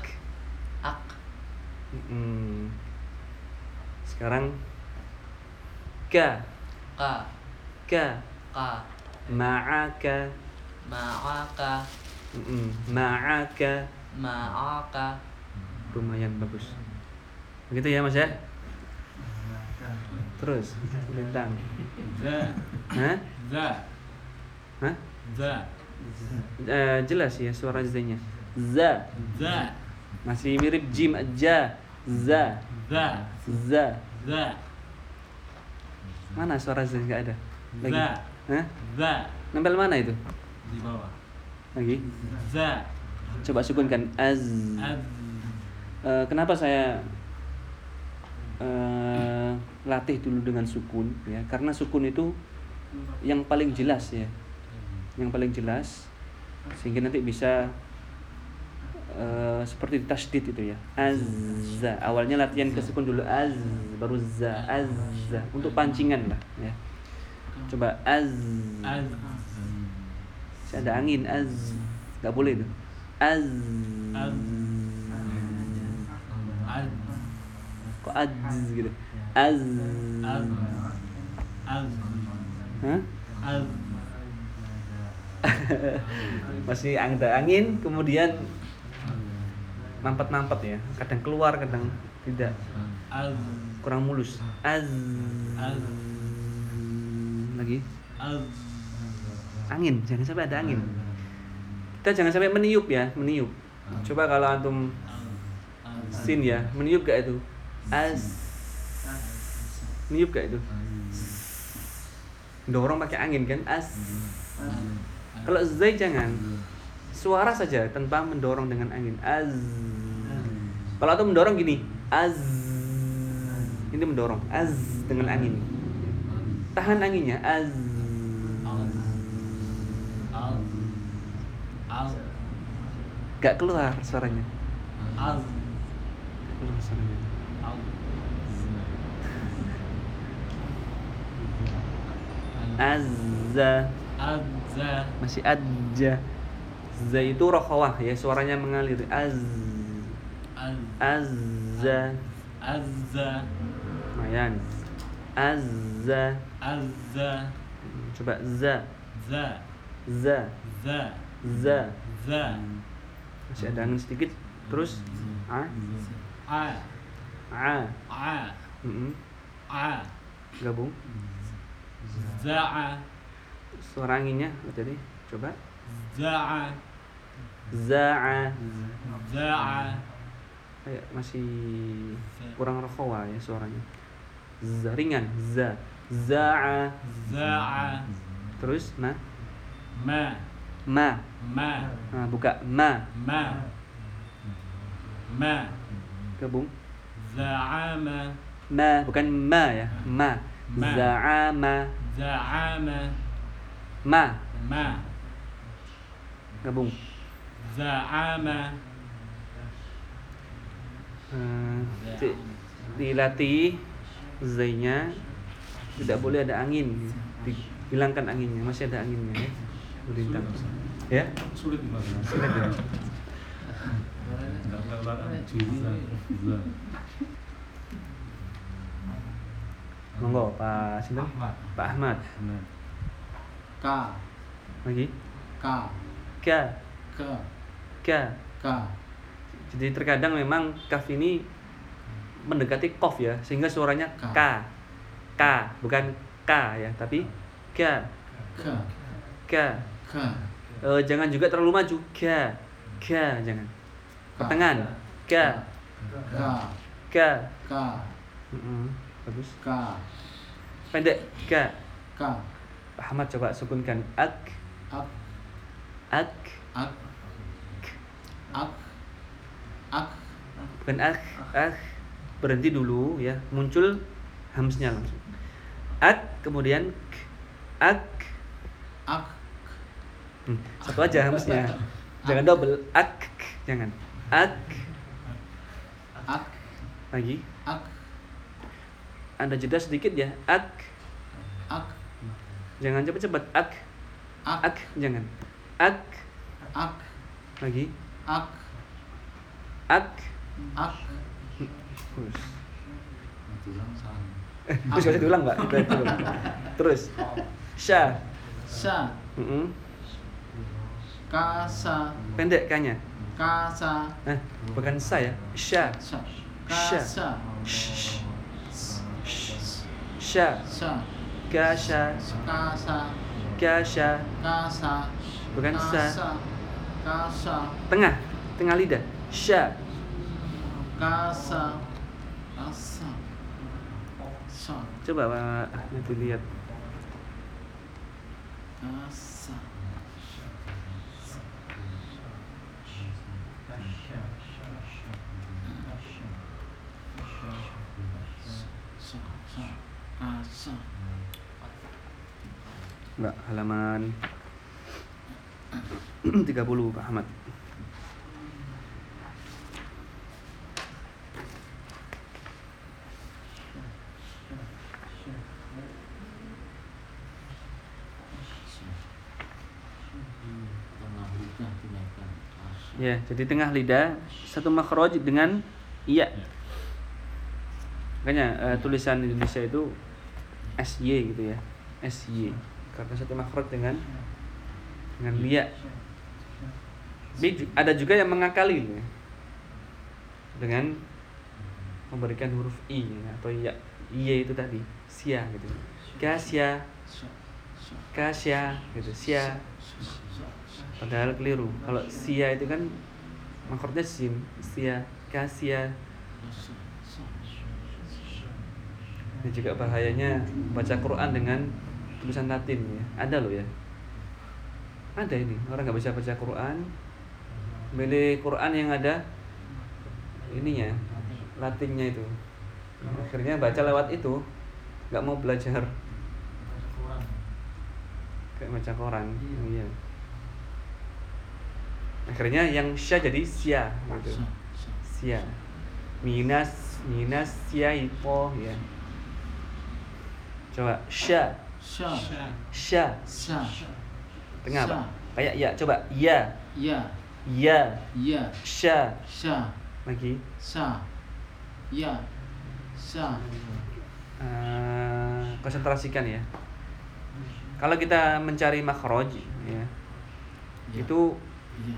[SPEAKER 5] Ak.
[SPEAKER 1] Hmm. Sekarang ka.
[SPEAKER 5] Ka.
[SPEAKER 1] Ka.
[SPEAKER 5] Ka.
[SPEAKER 1] Ma'aka.
[SPEAKER 5] Ma'aka.
[SPEAKER 1] Ma'aka.
[SPEAKER 5] Ma'aka.
[SPEAKER 1] lumayan bagus. Begitu ya mas ya? Terus bintang.
[SPEAKER 2] Za.
[SPEAKER 1] Hah?
[SPEAKER 2] za.
[SPEAKER 1] Hah?
[SPEAKER 2] za.
[SPEAKER 1] Eh, jelas ya suara z-nya za.
[SPEAKER 2] Za.
[SPEAKER 1] Masih mirip jim ja za.
[SPEAKER 2] Za.
[SPEAKER 1] Za.
[SPEAKER 2] Za.
[SPEAKER 1] Mana suara z nggak ada. Lagi.
[SPEAKER 2] Za.
[SPEAKER 1] Hah?
[SPEAKER 2] za.
[SPEAKER 1] Nempel mana itu
[SPEAKER 2] di bawah.
[SPEAKER 1] Lagi?
[SPEAKER 2] Za.
[SPEAKER 1] Coba sukunkan. Az.
[SPEAKER 2] Az.
[SPEAKER 1] Eh, kenapa saya eh, latih dulu dengan sukun ya? Karena sukun itu yang paling jelas ya. Yang paling jelas sehingga nanti bisa eh, seperti tasdid itu ya. Azza awalnya latihan ke sukun dulu. Az baru za. Azza untuk pancingan lah ya. Coba az.
[SPEAKER 2] Az
[SPEAKER 1] Masih ada angin az. Nggak boleh itu. Az.
[SPEAKER 2] Az. az.
[SPEAKER 1] Kok az. gitu? Az.
[SPEAKER 2] Az. Az.
[SPEAKER 1] Hah?
[SPEAKER 2] az. <laughs>
[SPEAKER 1] Masih ada angin kemudian mampet-mampet ya. Kadang keluar kadang tidak.
[SPEAKER 2] Az.
[SPEAKER 1] Kurang mulus. Az.
[SPEAKER 2] Az.
[SPEAKER 1] Lagi.
[SPEAKER 2] Az
[SPEAKER 1] angin jangan sampai ada angin. Kita jangan sampai meniup ya meniup. Coba kalau antum sin ya meniup gak itu? Az meniup gak itu? Dorong pakai angin kan? Az kalau zai jangan. Suara saja tanpa mendorong dengan angin. Az kalau antum mendorong gini az ini mendorong. Az dengan angin. Tahan anginnya. Az
[SPEAKER 2] az
[SPEAKER 1] gak keluar suaranya.
[SPEAKER 2] Az
[SPEAKER 1] keluar suaranya.
[SPEAKER 2] Az
[SPEAKER 1] azza.
[SPEAKER 5] Azza.
[SPEAKER 1] Masih aja za itu rokhawah ya suaranya mengalir. Az.
[SPEAKER 5] Az.
[SPEAKER 1] Azza.
[SPEAKER 5] Azza.
[SPEAKER 1] Lumayan. Azza.
[SPEAKER 5] Azza.
[SPEAKER 1] Coba za.
[SPEAKER 5] Za.
[SPEAKER 1] Za.
[SPEAKER 5] Za
[SPEAKER 1] za.
[SPEAKER 5] Za.
[SPEAKER 1] Masih ada angin sedikit. Terus? A.
[SPEAKER 5] A.
[SPEAKER 1] A.
[SPEAKER 5] A.
[SPEAKER 1] Mm-mm.
[SPEAKER 5] a.
[SPEAKER 1] Gabung.
[SPEAKER 5] Za'a
[SPEAKER 1] suara anginnya jadi coba.
[SPEAKER 5] Za'a
[SPEAKER 1] za'a
[SPEAKER 5] za'a
[SPEAKER 1] kayak masih kurang rokhawah ya suaranya. Za ringan. Za. Za'a
[SPEAKER 5] za'a
[SPEAKER 1] terus ma
[SPEAKER 5] ma
[SPEAKER 1] ma.
[SPEAKER 5] Ma.
[SPEAKER 1] Nah, buka. Ma.
[SPEAKER 5] Ma. Ma.
[SPEAKER 1] Gabung.
[SPEAKER 5] Za'ama.
[SPEAKER 1] Ma bukan ma ya. Ma.
[SPEAKER 5] Ma.
[SPEAKER 1] za'ama.
[SPEAKER 5] Za'ama.
[SPEAKER 1] Ma.
[SPEAKER 5] Ma.
[SPEAKER 1] Gabung.
[SPEAKER 5] Za'ama.
[SPEAKER 1] Eh, di- dilatih zainya. Tidak boleh ada angin. Dihilangkan anginnya. Masih ada anginnya ya Berlintang. ya?
[SPEAKER 3] Sulit banget
[SPEAKER 1] sulit ya?
[SPEAKER 3] Nggak nggak nggak za za
[SPEAKER 1] monggo Pak Sinten.
[SPEAKER 2] Ahmad.
[SPEAKER 1] Pak Ahmad.
[SPEAKER 5] Ka.
[SPEAKER 1] Lagi?
[SPEAKER 5] Ka.
[SPEAKER 1] Ka.
[SPEAKER 5] Ka
[SPEAKER 1] ka.
[SPEAKER 5] Ka.
[SPEAKER 1] Jadi terkadang memang kaf ini mendekati kof ya sehingga suaranya k k bukan k ya tapi k
[SPEAKER 5] ka.
[SPEAKER 1] K
[SPEAKER 5] ka
[SPEAKER 1] Eh, jangan juga terlalu maju. K k jangan.
[SPEAKER 5] Ka.
[SPEAKER 1] pertengahan.
[SPEAKER 5] Ka
[SPEAKER 1] k
[SPEAKER 5] ka
[SPEAKER 1] Mm-mm, bagus.
[SPEAKER 5] Ka
[SPEAKER 1] pendek. K
[SPEAKER 5] ka
[SPEAKER 1] Pak Ahmad coba sukunkan. Ak.
[SPEAKER 5] Ak.
[SPEAKER 1] Ak.
[SPEAKER 5] Ak. Ak. Ak.
[SPEAKER 1] Bukan ak. Ak. Berhenti dulu ya. Muncul hamsnya langsung. Ak kemudian k. Ak.
[SPEAKER 5] Ak
[SPEAKER 1] Hmm, satu aja hamsnya jangan double. Ak jangan. Ak.
[SPEAKER 5] Ak.
[SPEAKER 1] Lagi.
[SPEAKER 5] Ak.
[SPEAKER 1] Ada jeda sedikit ya. Ak.
[SPEAKER 5] Ak.
[SPEAKER 1] Jangan cepat-cepat ak.
[SPEAKER 5] Ak.
[SPEAKER 1] Ak jangan. Ak.
[SPEAKER 5] Ak.
[SPEAKER 1] Lagi.
[SPEAKER 5] Ak.
[SPEAKER 1] Ak.
[SPEAKER 5] Ak.
[SPEAKER 1] Terus. Diulang mbak Kita diulang. <laughs> terus. Sya
[SPEAKER 5] sa
[SPEAKER 1] Mm-mm.
[SPEAKER 5] Kasa.
[SPEAKER 1] Pendek kanya
[SPEAKER 5] kasa.
[SPEAKER 1] Nah bukan sa ya? Sya
[SPEAKER 5] sa.
[SPEAKER 1] Sya.
[SPEAKER 5] kasa.
[SPEAKER 1] Sh- sya
[SPEAKER 5] sa.
[SPEAKER 1] Kasya
[SPEAKER 5] kasa.
[SPEAKER 1] Kasya
[SPEAKER 5] kasa.
[SPEAKER 1] Bukan sa.
[SPEAKER 5] kasa. Kasa.
[SPEAKER 1] Tengah. Tengah lidah. Sya
[SPEAKER 5] kasa. Kasa. Sa.
[SPEAKER 1] Coba pak nanti lihat
[SPEAKER 5] kasa
[SPEAKER 1] Mbak, halaman 30 Pak Ahmad. Ya, jadi tengah lidah satu makhraj dengan iya. Makanya eh, tulisan Indonesia itu SY gitu ya. SY. Karena satu makhraj dengan dengan lia. Ju- ada juga yang mengakali ya. Dengan memberikan huruf i ya, atau iya. Iya itu tadi, sia gitu. Kasya,
[SPEAKER 5] sa
[SPEAKER 1] kasya gitu, sia. Padahal keliru. Kalau sia itu kan makhrajnya sim, sia, kasya. Ini juga bahayanya baca Quran dengan tulisan Latin ya. Ada loh ya. Ada ini orang nggak bisa baca Quran, milih Quran yang ada ininya Latinnya itu. Akhirnya baca lewat itu, nggak mau belajar kayak baca koran. Iya. Akhirnya yang sya jadi sia gitu. Sia. Minas minas sia ipo ya. Coba sya
[SPEAKER 5] Sya.
[SPEAKER 1] Sya.
[SPEAKER 5] Sya.
[SPEAKER 1] Tengah
[SPEAKER 5] Sya.
[SPEAKER 1] Pak. Kayak ya, coba. Ya.
[SPEAKER 5] Ya.
[SPEAKER 1] Ya.
[SPEAKER 5] Ya.
[SPEAKER 1] Sya.
[SPEAKER 5] Sya.
[SPEAKER 1] Lagi.
[SPEAKER 5] Sya. Ya. Sya.
[SPEAKER 1] Eh, konsentrasikan ya. Kalau kita mencari makhraj ya,
[SPEAKER 5] Ya.
[SPEAKER 1] itu
[SPEAKER 5] Ya.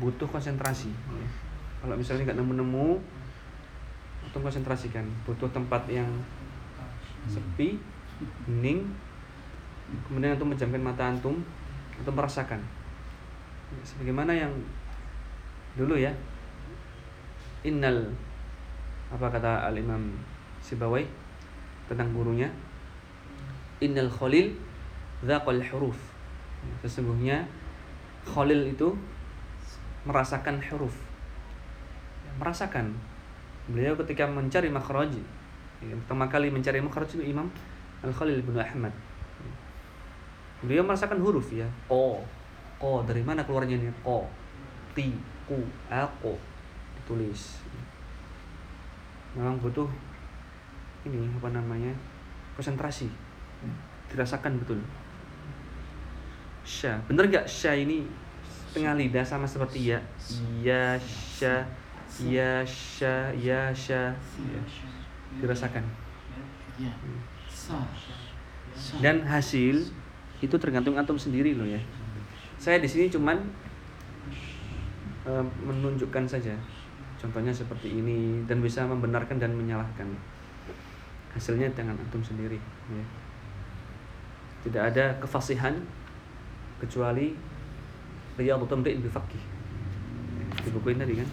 [SPEAKER 1] butuh konsentrasi. ya. Kalau misalnya nggak nemu-nemu, untuk konsentrasikan. Butuh tempat yang sepi, hening, kemudian untuk menjamkan mata antum untuk merasakan. Ya, Sebagaimana yang dulu ya, innal apa kata al Imam Sibawai tentang gurunya, innal khalil dzaqal huruf. Sesungguhnya Khalil itu merasakan huruf merasakan beliau ketika mencari makhraj ya, pertama kali mencari makhraj itu Imam Al Khalil bin Ahmad beliau merasakan huruf ya. Ko ko dari mana keluarnya ini? Ko ti ku ako ditulis. Memang butuh ini apa namanya konsentrasi. Dirasakan betul. Sya. Bener nggak? Sya ini tengah lidah sama seperti ya? Ya sya ya sya ya sya. Ya. dirasakan.
[SPEAKER 5] Ya.
[SPEAKER 1] Dan hasil itu tergantung antum sendiri loh ya. Saya di sini cuman eh, menunjukkan saja. Contohnya seperti ini dan bisa membenarkan dan menyalahkan. Hasilnya dengan antum sendiri ya. tidak ada kefasihan kecuali Riyadhul Mri'in bifaqih di buku ini tadi kan?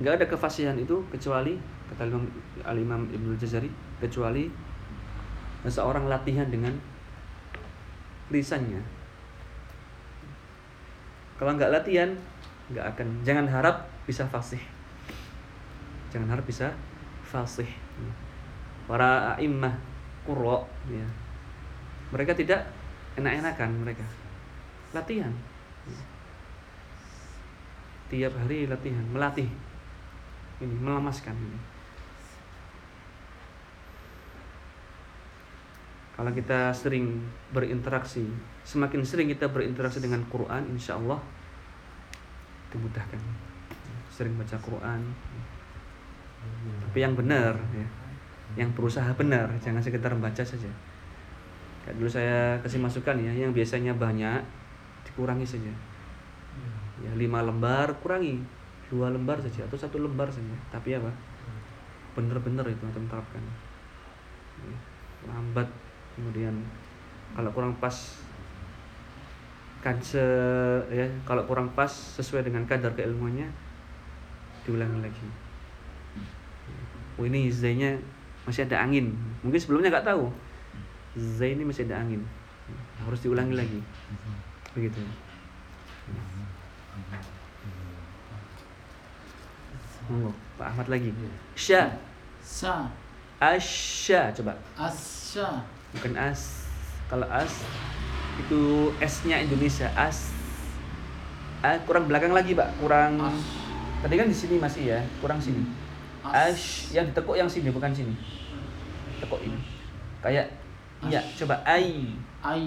[SPEAKER 1] Nggak ada kefasihan itu kecuali kata Imam Al-Imam Ibnu Jazari kecuali seseorang latihan dengan lisannya kalau nggak latihan nggak akan. Jangan harap bisa fasih. Jangan harap bisa fasih. Para imah qurra ya. Mereka tidak enak-enakan mereka latihan. Tiap hari latihan melatih. Ini melemaskan ini kalau kita sering berinteraksi semakin sering kita berinteraksi dengan Quran insya Allah dimudahkan sering baca Quran. Tapi yang benar ya yang berusaha benar jangan sekedar membaca saja. Kayak dulu saya kasih masukan ya yang biasanya banyak dikurangi saja. Ya lima lembar kurangi. Dua lembar saja atau satu lembar saja. Tapi apa? Benar-benar itu terapkan Ya, lambat kemudian kalau kurang pas kan se ya kalau kurang pas sesuai dengan kadar keilmuannya diulangi lagi. Oh ini zainya masih ada angin. Mungkin sebelumnya nggak tahu. Zai ini masih ada angin. Harus diulangi lagi. Begitu. Monggo, Pak Ahmad lagi. Sya
[SPEAKER 5] Sa.
[SPEAKER 1] asya coba.
[SPEAKER 5] Asya.
[SPEAKER 1] Bukan as. Kalau as itu s-nya Indonesia. As. Ah, kurang belakang lagi pak. Kurang
[SPEAKER 5] As.
[SPEAKER 1] tadi kan di sini masih ya kurang sini.
[SPEAKER 5] As.
[SPEAKER 1] ash yang ditekuk yang sini bukan sini. Tekuk ini. Kayak iya coba ai.
[SPEAKER 5] Ai.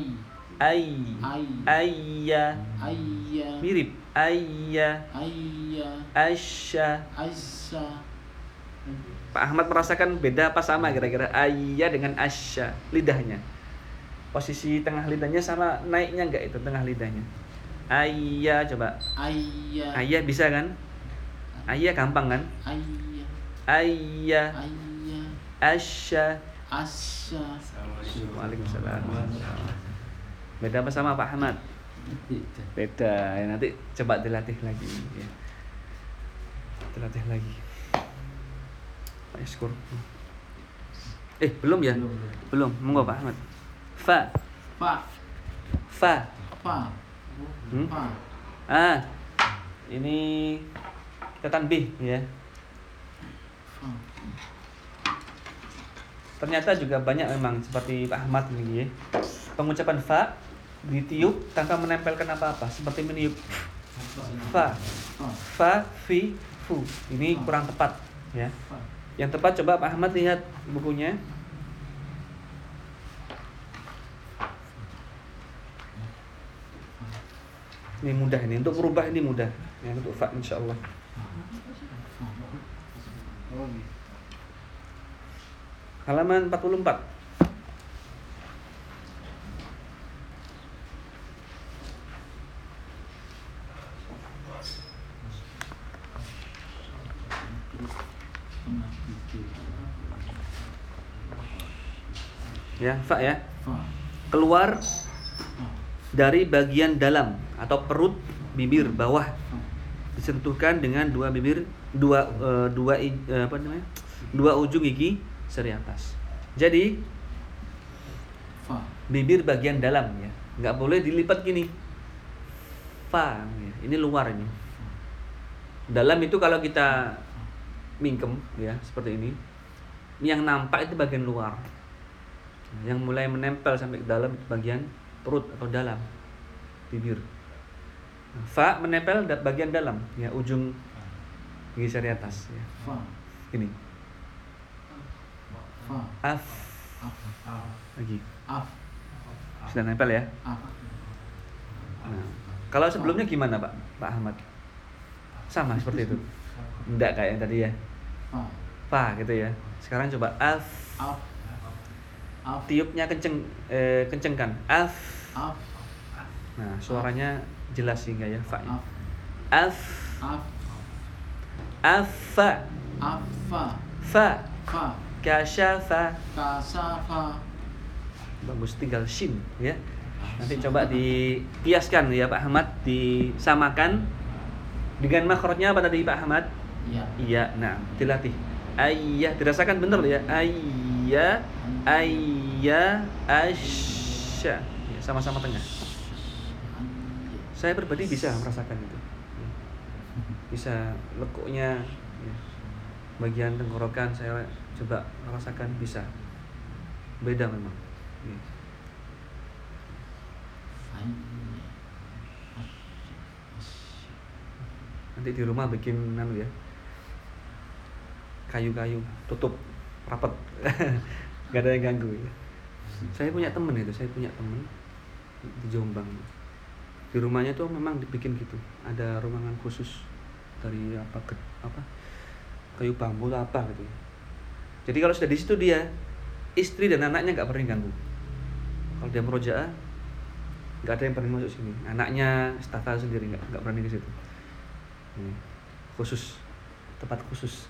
[SPEAKER 1] ai.
[SPEAKER 5] Ai.
[SPEAKER 1] ayya.
[SPEAKER 5] Ayya.
[SPEAKER 1] mirip. Ayya.
[SPEAKER 5] Ayya.
[SPEAKER 1] asya.
[SPEAKER 5] Aisha.
[SPEAKER 1] Pak Ahmad merasakan beda apa sama kira-kira? Ayya dengan asya lidahnya. Posisi tengah lidahnya sama naiknya enggak itu tengah lidahnya? Ayya coba.
[SPEAKER 5] Ayya.
[SPEAKER 1] ayya bisa kan? Ayya gampang kan?
[SPEAKER 5] Ayya.
[SPEAKER 1] ayya
[SPEAKER 5] Ayya.
[SPEAKER 1] asya.
[SPEAKER 5] Asya.
[SPEAKER 1] Waalaikumsalam. Beda apa sama Pak Ahmad?
[SPEAKER 5] Beda.
[SPEAKER 1] beda. Ya, nanti coba dilatih lagi. Ya. dilatih lagi Pak Iskur eh belum ya?
[SPEAKER 5] Belum,
[SPEAKER 1] belum. Monggo Pak Ahmad. Fa.
[SPEAKER 5] Pak.
[SPEAKER 1] fa.
[SPEAKER 5] Pak.
[SPEAKER 1] Hmm?
[SPEAKER 5] Pak.
[SPEAKER 1] ah. Ini kita tanbih ya.
[SPEAKER 5] Pak.
[SPEAKER 1] ternyata juga banyak memang seperti Pak Ahmad ini ya. Pengucapan fa ditiup tanpa menempelkan apa-apa seperti meniup. Fa.
[SPEAKER 5] Pak.
[SPEAKER 1] fa. Fi fu. Ini kurang tepat ya.
[SPEAKER 5] Pak.
[SPEAKER 1] Yang tepat coba Pak Ahmad lihat bukunya. Ini mudah ini untuk merubah ini mudah. Ya, untuk fa insyaallah. Halaman 44. Ya, fa ya.
[SPEAKER 5] Fa.
[SPEAKER 1] Keluar dari bagian dalam atau perut bibir bawah. Disentuhkan dengan dua bibir dua eh, dua eh, apa namanya? Dua ujung gigi seri atas. Jadi
[SPEAKER 5] Fa.
[SPEAKER 1] bibir bagian dalam ya. Nggak boleh dilipat gini. Fa ya. ini luar ini. Dalam itu kalau kita mingkem ya seperti ini yang nampak itu bagian luar yang mulai menempel sampai ke dalam bagian perut atau dalam bibir fa menempel da- bagian dalam ya ujung gigi seri atas ya
[SPEAKER 5] Fa.
[SPEAKER 1] ini
[SPEAKER 5] Fa.
[SPEAKER 1] af
[SPEAKER 5] Af.
[SPEAKER 1] lagi
[SPEAKER 5] Af.
[SPEAKER 1] sudah nempel ya. Nah, kalau sebelumnya gimana Pak Pak Ahmad? Sama seperti itu. <laughs> Enggak kayak tadi ya.
[SPEAKER 5] Fa.
[SPEAKER 1] Fa gitu ya. Sekarang coba af.
[SPEAKER 5] Af. Af.
[SPEAKER 1] Tiupnya kenceng eh, kencengkan. Af.
[SPEAKER 5] Af.
[SPEAKER 1] Nah, suaranya jelas sehingga ya fa.
[SPEAKER 5] Af.
[SPEAKER 1] Af.
[SPEAKER 5] Af.
[SPEAKER 1] Afa.
[SPEAKER 5] Afa.
[SPEAKER 1] Fa.
[SPEAKER 5] Fa.
[SPEAKER 1] Kasyafa.
[SPEAKER 5] Kasafa.
[SPEAKER 1] Bagus tinggal shin ya. Nanti coba dikiaskan ya Pak Ahmad disamakan dengan makrotnya apa tadi Pak Ahmad?
[SPEAKER 5] Ya.
[SPEAKER 1] Iya, nah dilatih. Ayah dirasakan bener ya. Ayah, ayah, asya. Ya, sama-sama tengah. Saya pribadi bisa merasakan itu. Ya. Bisa lekuknya ya. bagian tenggorokan saya coba merasakan bisa. Beda memang. Ya. Nanti di rumah bikin anu ya. Kayu-kayu tutup rapat. <laughs> Gak ada yang ganggu ya. Saya punya temen itu, saya punya temen di Jombang. Di rumahnya tuh memang dibikin gitu. Ada ruangan khusus dari apa ke apa kayu bambu atau apa gitu. Jadi kalau sudah di situ dia istri dan anaknya nggak pernah ganggu. Kalau dia merojaah nggak ada yang pernah masuk sini. Anaknya stafal sendiri nggak nggak berani ke situ. Khusus tempat khusus.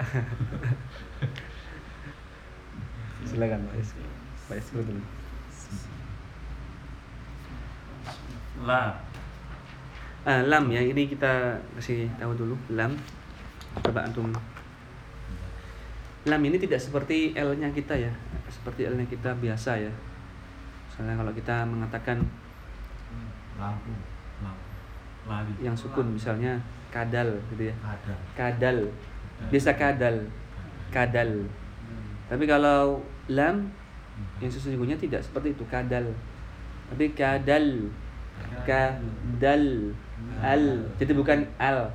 [SPEAKER 1] <laughs> Silakan Pak Is. Pak Is dulu.
[SPEAKER 3] La.
[SPEAKER 1] Ah, lam ya, ini kita kasih tahu dulu lam. Coba antum. Lam ini tidak seperti L-nya kita ya, seperti L-nya kita biasa ya. Misalnya kalau kita mengatakan
[SPEAKER 2] lampu lampu
[SPEAKER 1] yang sukun misalnya kadal gitu ya.
[SPEAKER 2] ada
[SPEAKER 1] Kadal. Biasa kadal. Kadal. Tapi kalau lam yang sesungguhnya tidak seperti itu kadal. Tapi kadal. Kadal. Al. Jadi bukan al.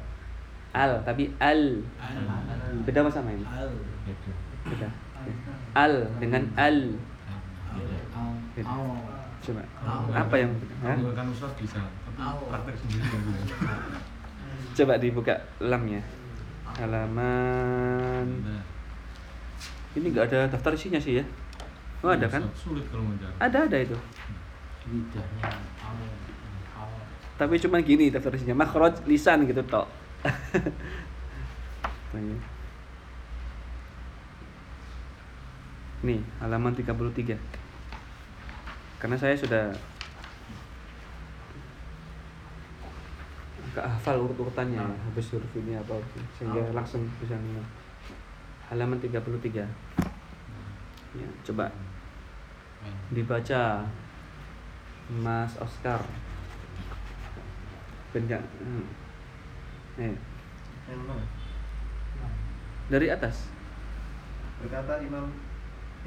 [SPEAKER 1] Al tapi al. Beda apa sama ini?
[SPEAKER 2] beda
[SPEAKER 1] Beda. Al dengan al.
[SPEAKER 5] Al. Al.
[SPEAKER 1] Coba. Apa yang Hah?
[SPEAKER 3] Kalau Ustaz bisa, tapi praktek sendiri bisa.
[SPEAKER 1] Coba dibuka lamnya. Halaman
[SPEAKER 3] Nah,
[SPEAKER 1] ini nggak ada daftar isinya sih ya. Oh ada kan?
[SPEAKER 3] Ustaz, Sulit kalau mencari.
[SPEAKER 1] Ada ada itu.
[SPEAKER 5] Lidahnya.
[SPEAKER 1] Tapi cuma gini daftar isinya. Makhraj lisan gitu tok. <laughs> Tanya. Nih, halaman 33. Karena saya sudah agak hafal urut-urutannya ya, habis huruf ini apa sehingga langsung bisa ngomong. Halaman 33. Ya, coba dibaca Mas Oscar. Benjang. Hmm. Eh,
[SPEAKER 6] Yang mana?
[SPEAKER 1] dari atas.
[SPEAKER 6] Berkata Imam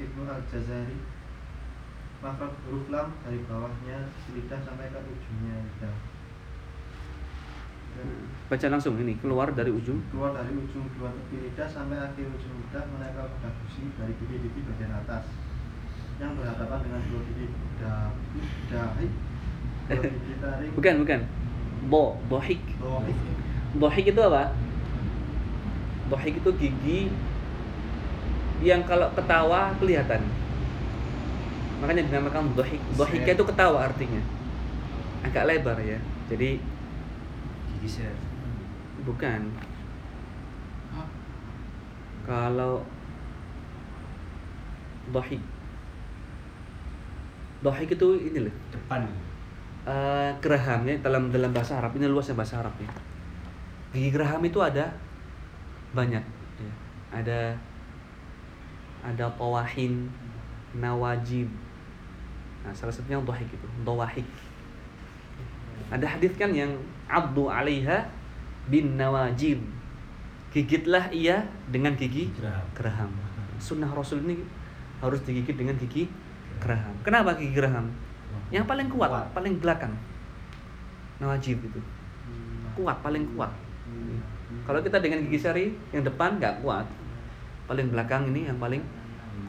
[SPEAKER 6] Ibnu Al-Jazari Makhraj huruf lam dari bawahnya lidah sampai ke ujungnya lidah Dan
[SPEAKER 1] Baca langsung ini keluar dari ujung.
[SPEAKER 6] Keluar dari ujung dua tepi lidah sampai akhir ujung lidah menempel pada gusi dari gigi-gigi bagian atas. Yang berhadapan dengan dua gigi da- dahi dua <laughs> gigi
[SPEAKER 1] bukan bukan. Bo dohik
[SPEAKER 6] dohik
[SPEAKER 1] dohik itu apa? Dohik itu gigi yang kalau ketawa kelihatan. Makanya dinamakan dohik dohiknya itu ketawa artinya. Agak lebar ya. Jadi Bukan.
[SPEAKER 5] Hah?
[SPEAKER 1] kalau dohik dohik itu ini loh.
[SPEAKER 2] Depan.
[SPEAKER 1] eh, gerahamnya dalam dalam bahasa Arab. Ini luasnya bahasa Arab ya. Gigi geraham itu ada banyak. Ya. ada ada tawahin nawajib. Nah salah satunya dohik itu dawahik. Ada hadis kan yang abdu alaiha bin nawajib gigitlah ia dengan gigi
[SPEAKER 2] Geraham.
[SPEAKER 1] sunnah rasul ini harus digigit dengan gigi geraham kenapa gigi geraham yang paling kuat,
[SPEAKER 2] Kuat.
[SPEAKER 1] paling belakang. Nawajib itu. Kuat paling kuat. Kalau kita dengan gigi seri yang depan nggak kuat. Paling belakang ini yang paling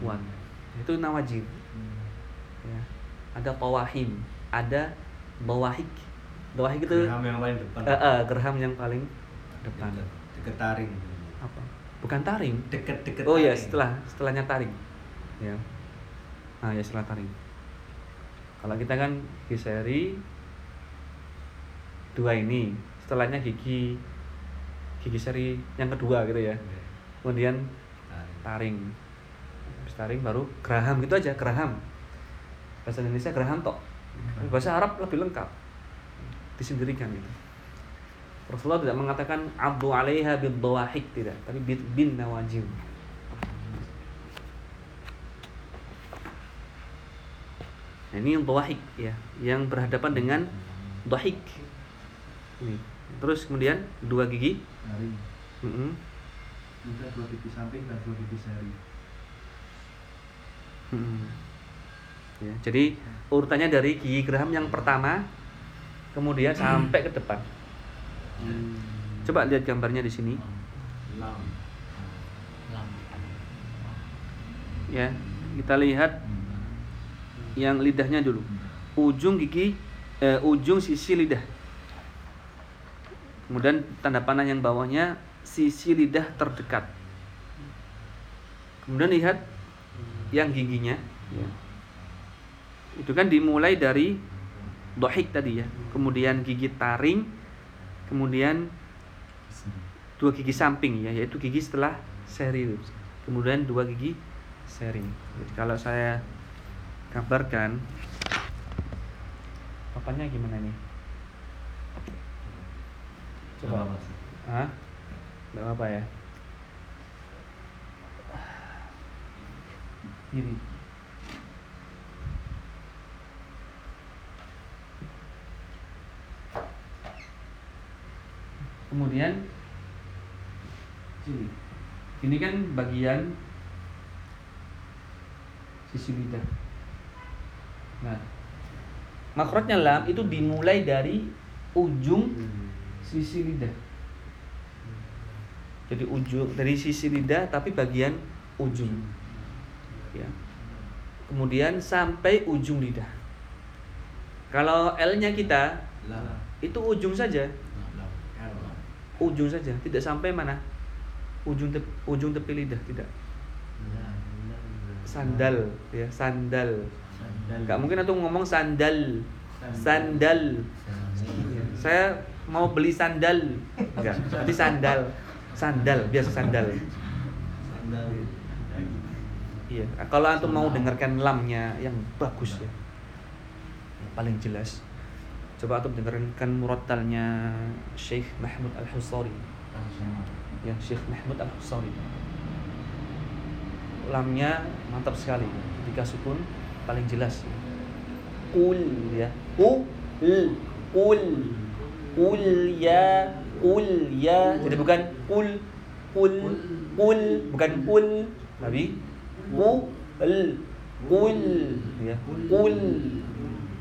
[SPEAKER 1] kuat. Itu nawajib. Ya. ada tawahin ada bawahik bawahik itu
[SPEAKER 2] Geraham yang lain depan.
[SPEAKER 1] eh, eh, geraham yang paling depan.
[SPEAKER 2] Deket, deket taring.
[SPEAKER 1] apa? Bukan taring?
[SPEAKER 2] Deket-deket
[SPEAKER 1] oh ya setelah setelahnya taring. Ya. Nah ya setelah taring. Kalau kita kan gigi seri dua ini. Setelahnya gigi gigi seri yang kedua gitu ya.
[SPEAKER 2] Iya,
[SPEAKER 1] kemudian
[SPEAKER 2] taring.
[SPEAKER 1] taring. Habis taring baru geraham gitu aja geraham bahasa Indonesia geraham tok. Bahasa Arab lebih lengkap disendirikan gitu. Rasulullah tidak mengatakan abdu alaiha bil dawahik tidak tapi bin, bin nawajib nah, ini yang dawahik ya yang berhadapan dengan dahik ini. Terus kemudian dua gigi.
[SPEAKER 6] Taring
[SPEAKER 1] Mm-mm.
[SPEAKER 6] juga dua gigi samping dan dua gigi seri
[SPEAKER 1] Hmm. Ya, jadi urutannya dari gigi geraham yang pertama, kemudian sampai ke depan. Coba lihat gambarnya di sini, ya. Kita lihat yang lidahnya dulu, ujung gigi, eh, ujung sisi lidah. Kemudian tanda panah yang bawahnya sisi lidah terdekat. Kemudian lihat yang giginya, ya. itu kan dimulai dari dohik tadi ya, kemudian gigi taring, kemudian dua gigi samping ya, yaitu gigi setelah seri, itu. kemudian dua gigi seri. Jadi kalau saya gambarkan, papannya gimana nih? Coba.
[SPEAKER 2] Mas?
[SPEAKER 1] Hah? Nggak apa ya? Gini. Kemudian sini. Ini kan bagian sisi lidah. Nah, makrotnya lam itu dimulai dari ujung sisi lidah. Jadi ujung dari sisi lidah tapi bagian ujung. Ya. Kemudian sampai ujung lidah. Kalau L-nya kita
[SPEAKER 2] Lam.
[SPEAKER 1] itu ujung saja,
[SPEAKER 2] L.
[SPEAKER 1] ujung saja, tidak sampai mana? Ujung tep, ujung tepi lidah tidak. Sandal ya, sandal. Enggak mungkin atau ngomong sandal. Sandal. Ya, Saya mau beli sandal. Enggak, tapi sandal. Sandal, biasa sandal. Iya, kalau antum mau dengarkan lamnya yang bagus ya, paling jelas. Coba antum dengarkan murattalnya Syekh Mahmud Al Husari. Ya, Syekh Mahmud Al Husari. Lamnya mantap sekali. Ketika sukun paling jelas. Kul ya. Kul kul kul ya kul ya. Jadi bukan kul kul kul bukan kul tapi kul kul ya kul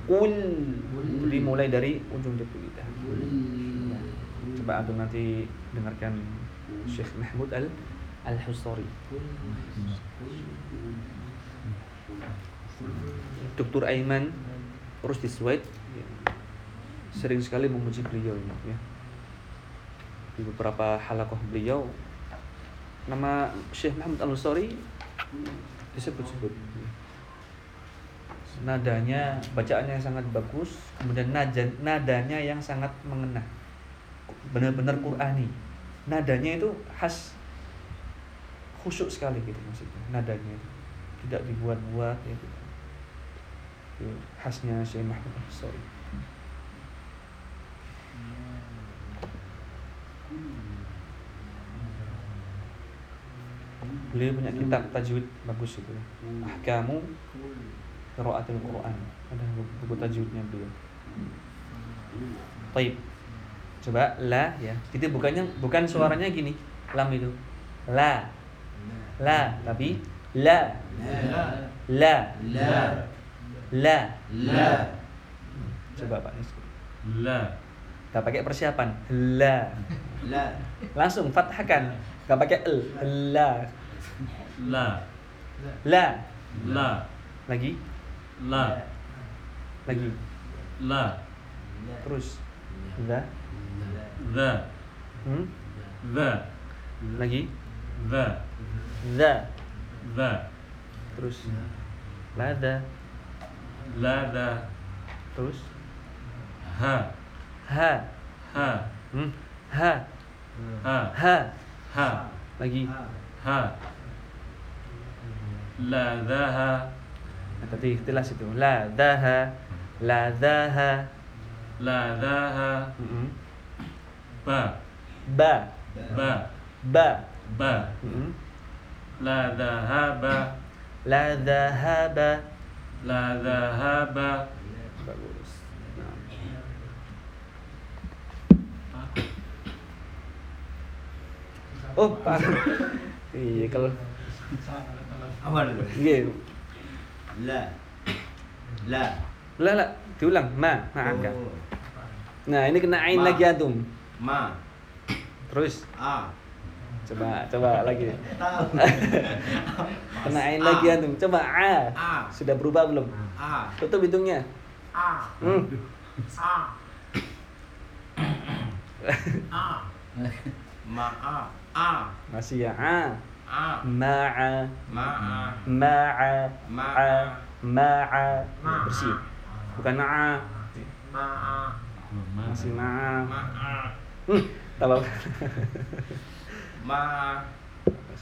[SPEAKER 1] kul jadi mulai dari ujung depan lidah Ya. coba antum nanti dengarkan Syekh Mahmud Al Al Husari Dr. Aiman Rusdi Suwaid ya. sering sekali memuji beliau ini ya. Di beberapa halakoh beliau nama Syekh Muhammad Al-Ustari disebut-sebut. Nadanya, bacaannya yang sangat bagus, kemudian nada, nadanya yang sangat mengena. Benar-benar Qur'ani. Nadanya itu khas khusyuk sekali gitu maksudnya, nadanya. Tidak dibuat-buat ya gitu. Itu khasnya Syekh Muhammad Al-Ustari. Beliau punya kitab tajwid bagus itu. Ahkamu Qiraatul Quran. Ada buku tajwidnya beliau. Taib. Coba la ya. Itu bukannya bukan suaranya gini. Lam itu. La. La, tapi la. La.
[SPEAKER 5] La.
[SPEAKER 1] La.
[SPEAKER 5] La.
[SPEAKER 1] Coba Pak Nisku.
[SPEAKER 3] La.
[SPEAKER 1] Gak pakai persiapan. La.
[SPEAKER 5] La.
[SPEAKER 1] Langsung fathahkan. Gak pakai el. La.
[SPEAKER 3] La.
[SPEAKER 1] La.
[SPEAKER 3] La.
[SPEAKER 1] Lagi.
[SPEAKER 3] La.
[SPEAKER 1] Lagi.
[SPEAKER 3] La.
[SPEAKER 1] Terus. La.
[SPEAKER 3] The.
[SPEAKER 1] Hmm?
[SPEAKER 3] The.
[SPEAKER 1] Lagi.
[SPEAKER 3] The.
[SPEAKER 1] The.
[SPEAKER 3] The.
[SPEAKER 1] Terus. Lada.
[SPEAKER 3] La. The.
[SPEAKER 1] Terus.
[SPEAKER 3] Ha.
[SPEAKER 1] Ha.
[SPEAKER 3] Ha.
[SPEAKER 1] Hmm? Ha.
[SPEAKER 3] Ha.
[SPEAKER 1] Ha.
[SPEAKER 3] Ha.
[SPEAKER 1] Lagi.
[SPEAKER 3] Ha. La. Daha.
[SPEAKER 1] Nah, tadi jelas itu. La daha. La daha.
[SPEAKER 3] La. Daha.
[SPEAKER 1] Mm-mm.
[SPEAKER 3] Ba.
[SPEAKER 1] Ba.
[SPEAKER 3] Ba.
[SPEAKER 1] Ba.
[SPEAKER 3] Ba.
[SPEAKER 1] Mm-mm.
[SPEAKER 3] La. Dahaba.
[SPEAKER 1] La dhahaba.
[SPEAKER 3] La. Dahaba.
[SPEAKER 1] Bagus. Nah. Oh, Pak. iya kalau
[SPEAKER 5] Apa dulu?
[SPEAKER 1] iya.
[SPEAKER 5] La. La.
[SPEAKER 1] Lah, lah, diulang. Ma, ma'aka.
[SPEAKER 5] Oh.
[SPEAKER 1] Nah, ini kena ain
[SPEAKER 5] Ma.
[SPEAKER 1] lagi antum.
[SPEAKER 5] Ma.
[SPEAKER 1] Terus
[SPEAKER 5] A.
[SPEAKER 1] coba coba lagi. <laughs> <laughs> Kena ain lagi antum. Coba a.
[SPEAKER 5] A.
[SPEAKER 1] Sudah berubah belum?
[SPEAKER 5] A.
[SPEAKER 1] Tutup hidungnya.
[SPEAKER 5] A.
[SPEAKER 1] Hmm.
[SPEAKER 5] A. <laughs> A. Ma a. A.
[SPEAKER 1] Masih ya a. Ma'a. Ma'a.
[SPEAKER 5] Ma'a.
[SPEAKER 1] Ma'a.
[SPEAKER 5] Ma'a.
[SPEAKER 1] Bersih. Bukan na'a.
[SPEAKER 5] Ma a.
[SPEAKER 1] Masih ma'a.
[SPEAKER 5] Ma a.
[SPEAKER 1] Hmm. Tambah.
[SPEAKER 5] Ma a.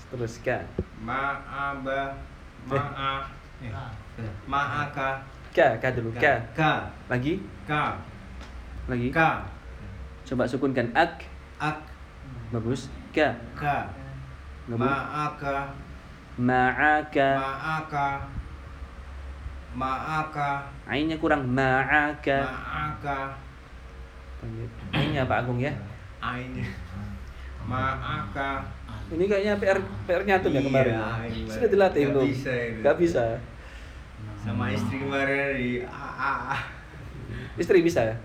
[SPEAKER 1] Teruskan.
[SPEAKER 5] Ma a ba. Ma a. Ma a ka.
[SPEAKER 1] Ka, ka dulu. Ka.
[SPEAKER 5] Ka.
[SPEAKER 1] Lagi.
[SPEAKER 5] Ka.
[SPEAKER 1] Lagi.
[SPEAKER 5] Ka.
[SPEAKER 1] Coba sukunkan ak.
[SPEAKER 5] Ak.
[SPEAKER 1] Bagus. Ka.
[SPEAKER 5] Ka.
[SPEAKER 1] Ma'aka.
[SPEAKER 5] Ma a ka. Ma a ka.
[SPEAKER 1] Ainnya kurang. Ma'aka.
[SPEAKER 5] Ma a ka.
[SPEAKER 1] Lanjut. Ainnya Pak Agung ya.
[SPEAKER 5] Ain. Ma a ka.
[SPEAKER 1] Ini kayaknya PR PR-nya tuh ya kemarin.
[SPEAKER 5] Iya,
[SPEAKER 1] Sudah dilatih belum?
[SPEAKER 5] bisa ini.
[SPEAKER 1] Gak bisa.
[SPEAKER 5] Sama istri kemarin di a a. a.
[SPEAKER 1] Istri bisa ya?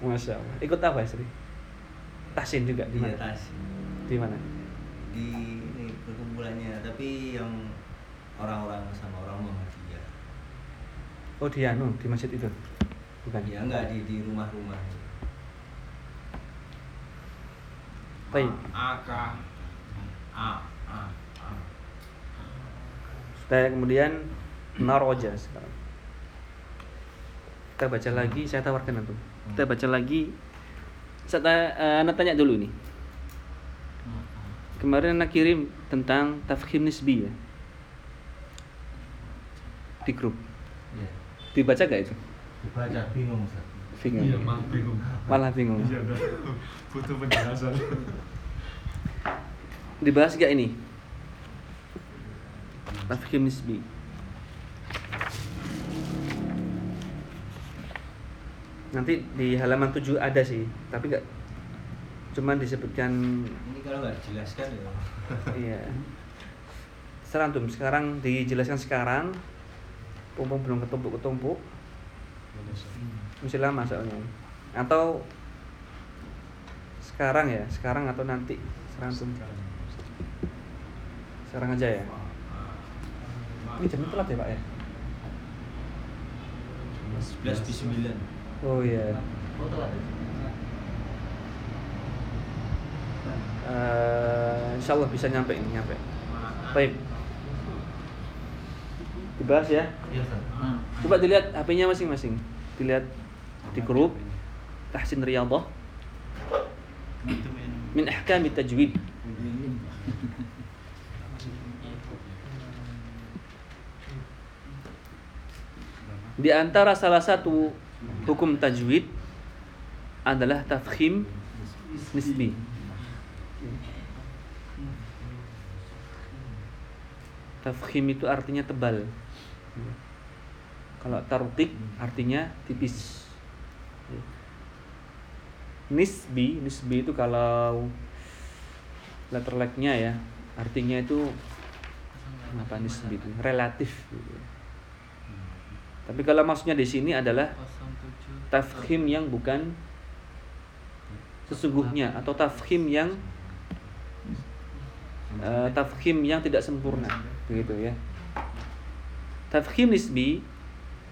[SPEAKER 1] Masya Allah. Ikut apa istri? Tahsin juga di
[SPEAKER 5] Di
[SPEAKER 1] mana?
[SPEAKER 5] atas.
[SPEAKER 1] Di mana?
[SPEAKER 5] Di ini perkumpulannya, tapi yang orang-orang sama orang Muhammadiyah.
[SPEAKER 1] Oh di anu di masjid itu. Bukan.
[SPEAKER 5] Ya enggak di di rumah-rumah.
[SPEAKER 1] Baik.
[SPEAKER 5] A. A a a.
[SPEAKER 1] Sudah kemudian naroja sekarang. Kita baca lagi, saya tawarkan antum. Kita baca lagi. Saya anak tanya dulu nih. Kemarin anak kirim tentang tafkhim nisbi ya. Di grup.
[SPEAKER 5] Ya.
[SPEAKER 1] Dibaca gak itu?
[SPEAKER 2] Dibaca bingung Ustaz.
[SPEAKER 1] Bingung.
[SPEAKER 3] Iya, malah bingung.
[SPEAKER 1] Malah bingung.
[SPEAKER 3] Iya, butuh penjelasan.
[SPEAKER 1] Dibahas gak ini? Tafkhim nisbi. Nanti di halaman 7 ada sih, tapi nggak cuman disebutkan
[SPEAKER 5] Ini kalau nggak dijelaskan ya. <laughs>
[SPEAKER 1] iya. Serantum sekarang dijelaskan sekarang. Mumpung belum ketumpuk-ketumpuk, masih lama soalnya. Atau sekarang ya, sekarang atau nanti serantum. Sekarang aja ya. Ini jamnya telat ya, Pak ya?
[SPEAKER 5] 11 di 9.
[SPEAKER 1] Oh iya. Eh, insya Allah bisa nyampe ini nyampe. Baik. Dibahas ya.
[SPEAKER 2] Iya, Ustaz.
[SPEAKER 1] Coba dilihat HP-nya masing-masing. Dilihat di grup Tahsin Riyadhah min ahkam tajwid. Di antara salah satu hukum tajwid adalah tafkhim nisbi. Tafkhim itu artinya tebal. Kalau tartik artinya tipis. Nisbi, nisbi itu kalau letter like-nya ya, artinya itu apa nisbi itu? Relatif. gitu. Tapi kalau maksudnya di sini adalah tafkhim yang bukan sesungguhnya atau tafkhim yang eh, tafkhim yang tidak sempurna begitu ya. Tafkhim nisbi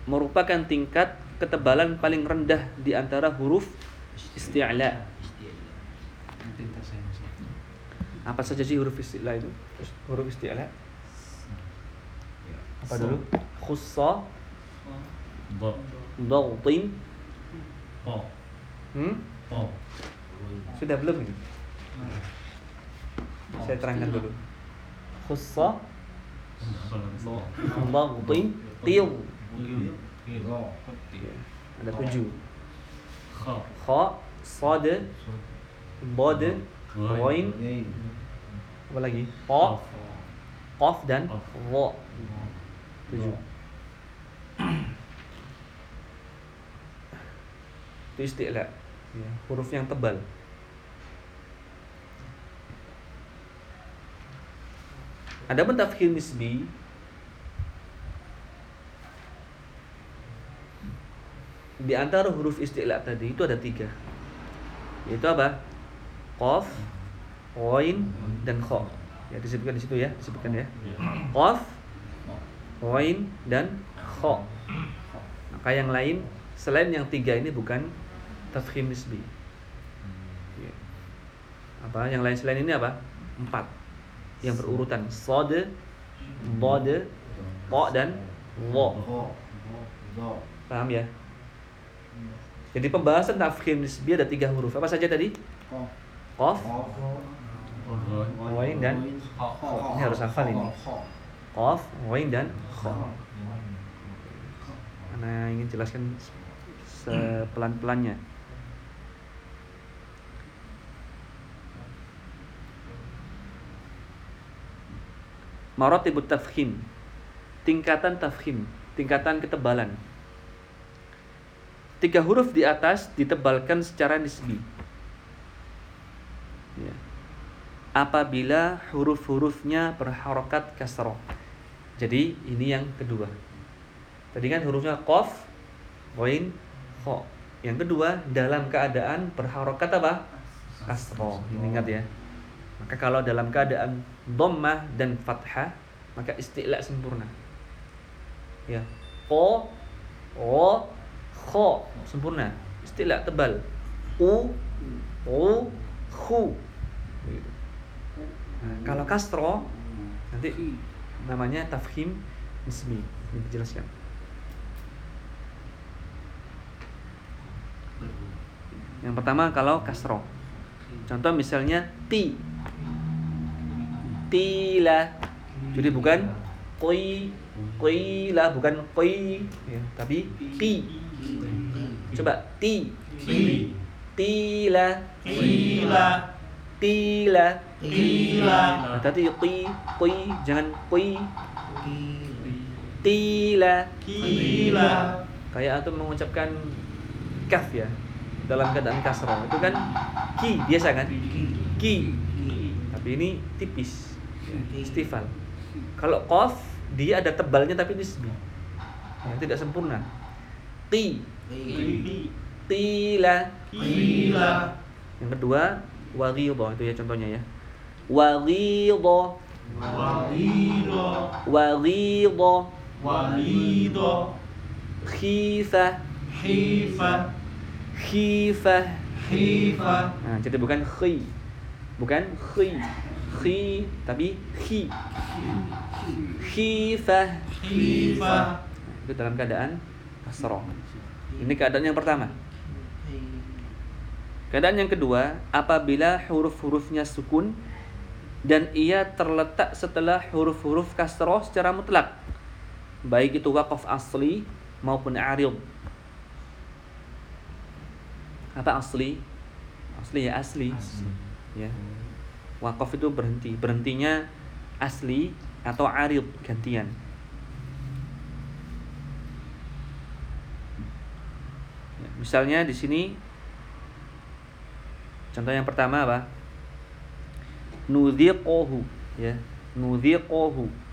[SPEAKER 1] merupakan tingkat ketebalan paling rendah di antara huruf isti'la. Apa saja sih huruf isti'la itu? Huruf isti'la? Apa dulu? Khussa,
[SPEAKER 3] Po.
[SPEAKER 1] hmm? Sudah belum ini? Saya terangkan dulu. Khussa? Dawtin, Til. Ada tujuh.
[SPEAKER 3] Kha.
[SPEAKER 1] Sad, Bod, Ghain, apa lagi? Qaf, Qaf dan. Ra. Tujuh. Itu istilah. Ya, huruf yang tebal. Adapun tafkhim nisbi. Di antara huruf istilah tadi itu ada tiga. Yaitu apa? Qaf ghain dan kha. Ya disebutkan di situ ya disebutkan ya. Qaf ghain dan kha. Maka yang lain selain yang tiga ini bukan tafkhim nisbi. Ya. apa? Yang lain selain ini apa? Empat yang berurutan. Sad bod qa dan wa. Paham ya? Jadi pembahasan tafkhim nisbi ada tiga huruf. Apa saja tadi? Qaf. Ghain dan ini harus hafal ini. Qaf ghain dan kha. Ana ingin jelaskan sepelan-pelannya Maratibut tafkhim. Tingkatan tafkhim tingkatan ketebalan. Tiga huruf di atas ditebalkan secara nisbi. Ya. apabila huruf-hurufnya berharokat kasroh jadi ini yang kedua. Tadi kan hurufnya qaf ghain kha. Yang kedua dalam keadaan berharokat apa? Kasroh ini ingat ya maka kalau dalam keadaan dhammah dan fathah maka istilah sempurna. Ya. Qa qa kha sempurna. Istilah tebal. U u khu. Nah, kalau kastro nanti namanya tafkhim nisbi ini dijelaskan. Yang pertama kalau kastro contoh misalnya ti tila jadi bukan koi koila bukan koi ya, tapi ti. Coba ti.
[SPEAKER 2] Ti.
[SPEAKER 1] tila
[SPEAKER 2] Tila.
[SPEAKER 1] tila
[SPEAKER 2] Tila.
[SPEAKER 1] nah, tadi qi qi jangan qi. Tila
[SPEAKER 2] Tila.
[SPEAKER 1] kayak antum mengucapkan kaf ya dalam keadaan kasroh itu kan ki biasa kan? Ki. Tapi ini tipis istifal kalau qaf dia ada tebalnya tapi nisbi ya, tidak sempurna. Ti. Tila.
[SPEAKER 2] Tila.
[SPEAKER 1] yang kedua waghidha itu ya contohnya ya. Waghidha
[SPEAKER 2] Walido.
[SPEAKER 1] waghidha
[SPEAKER 2] Walido.
[SPEAKER 1] khifah.
[SPEAKER 2] Hifa.
[SPEAKER 1] khifah.
[SPEAKER 2] Hifa.
[SPEAKER 1] nah jadi bukan khi. Bukan khi khi tapi khi. Khifah
[SPEAKER 2] Hifa.
[SPEAKER 1] itu dalam keadaan kasroh. Ini keadaan yang pertama. Keadaan yang kedua apabila huruf-hurufnya sukun dan ia terletak setelah huruf-huruf kasroh secara mutlak baik itu wakaf asli maupun arid. Apa asli? Asli ya asli, ya wakaf itu berhenti. Berhentinya asli atau arid gantian. Ya, misalnya di sini contoh yang pertama apa? Nudhiquhu ya. Nudhiquhu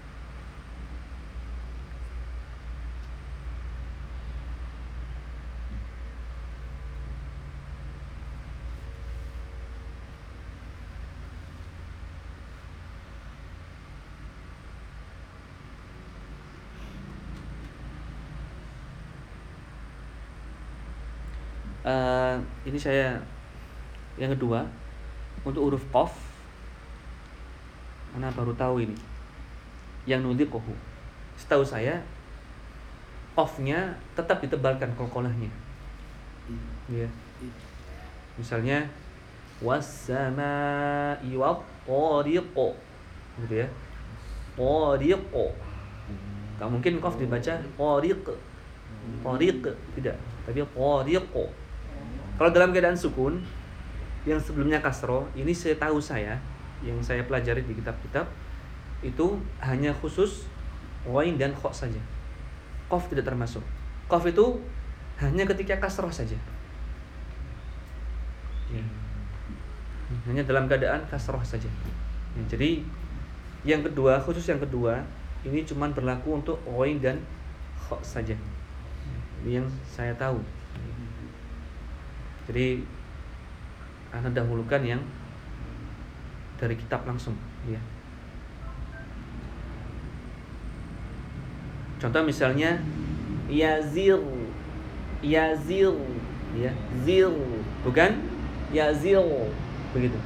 [SPEAKER 1] Eh, ini saya yang kedua untuk huruf qaf mana baru tahu ini? Yang nudhiquhu setahu saya qafnya tetap ditebalkan kolkolahnya ya misalnya wassama'i wattariqo. Gitu ya. Tariqo. Gak mungkin qaf dibaca tariq. Tariq tidak. Tapi tariqo kalau dalam keadaan sukun yang sebelumnya kasro, ini saya tahu saya yang saya pelajari di kitab-kitab itu hanya khusus wain dan kho saja. Kof tidak termasuk. Kof itu hanya ketika kasroh saja. Ya. Hanya dalam keadaan kasroh saja. Ya, jadi yang kedua khusus yang kedua ini cuma berlaku untuk wain dan kho saja. Ini yang saya tahu. Jadi Anda dahulukan yang dari kitab langsung, ya. Contoh misalnya yazir, yazir, ya, zil, bukan yazil, begitu.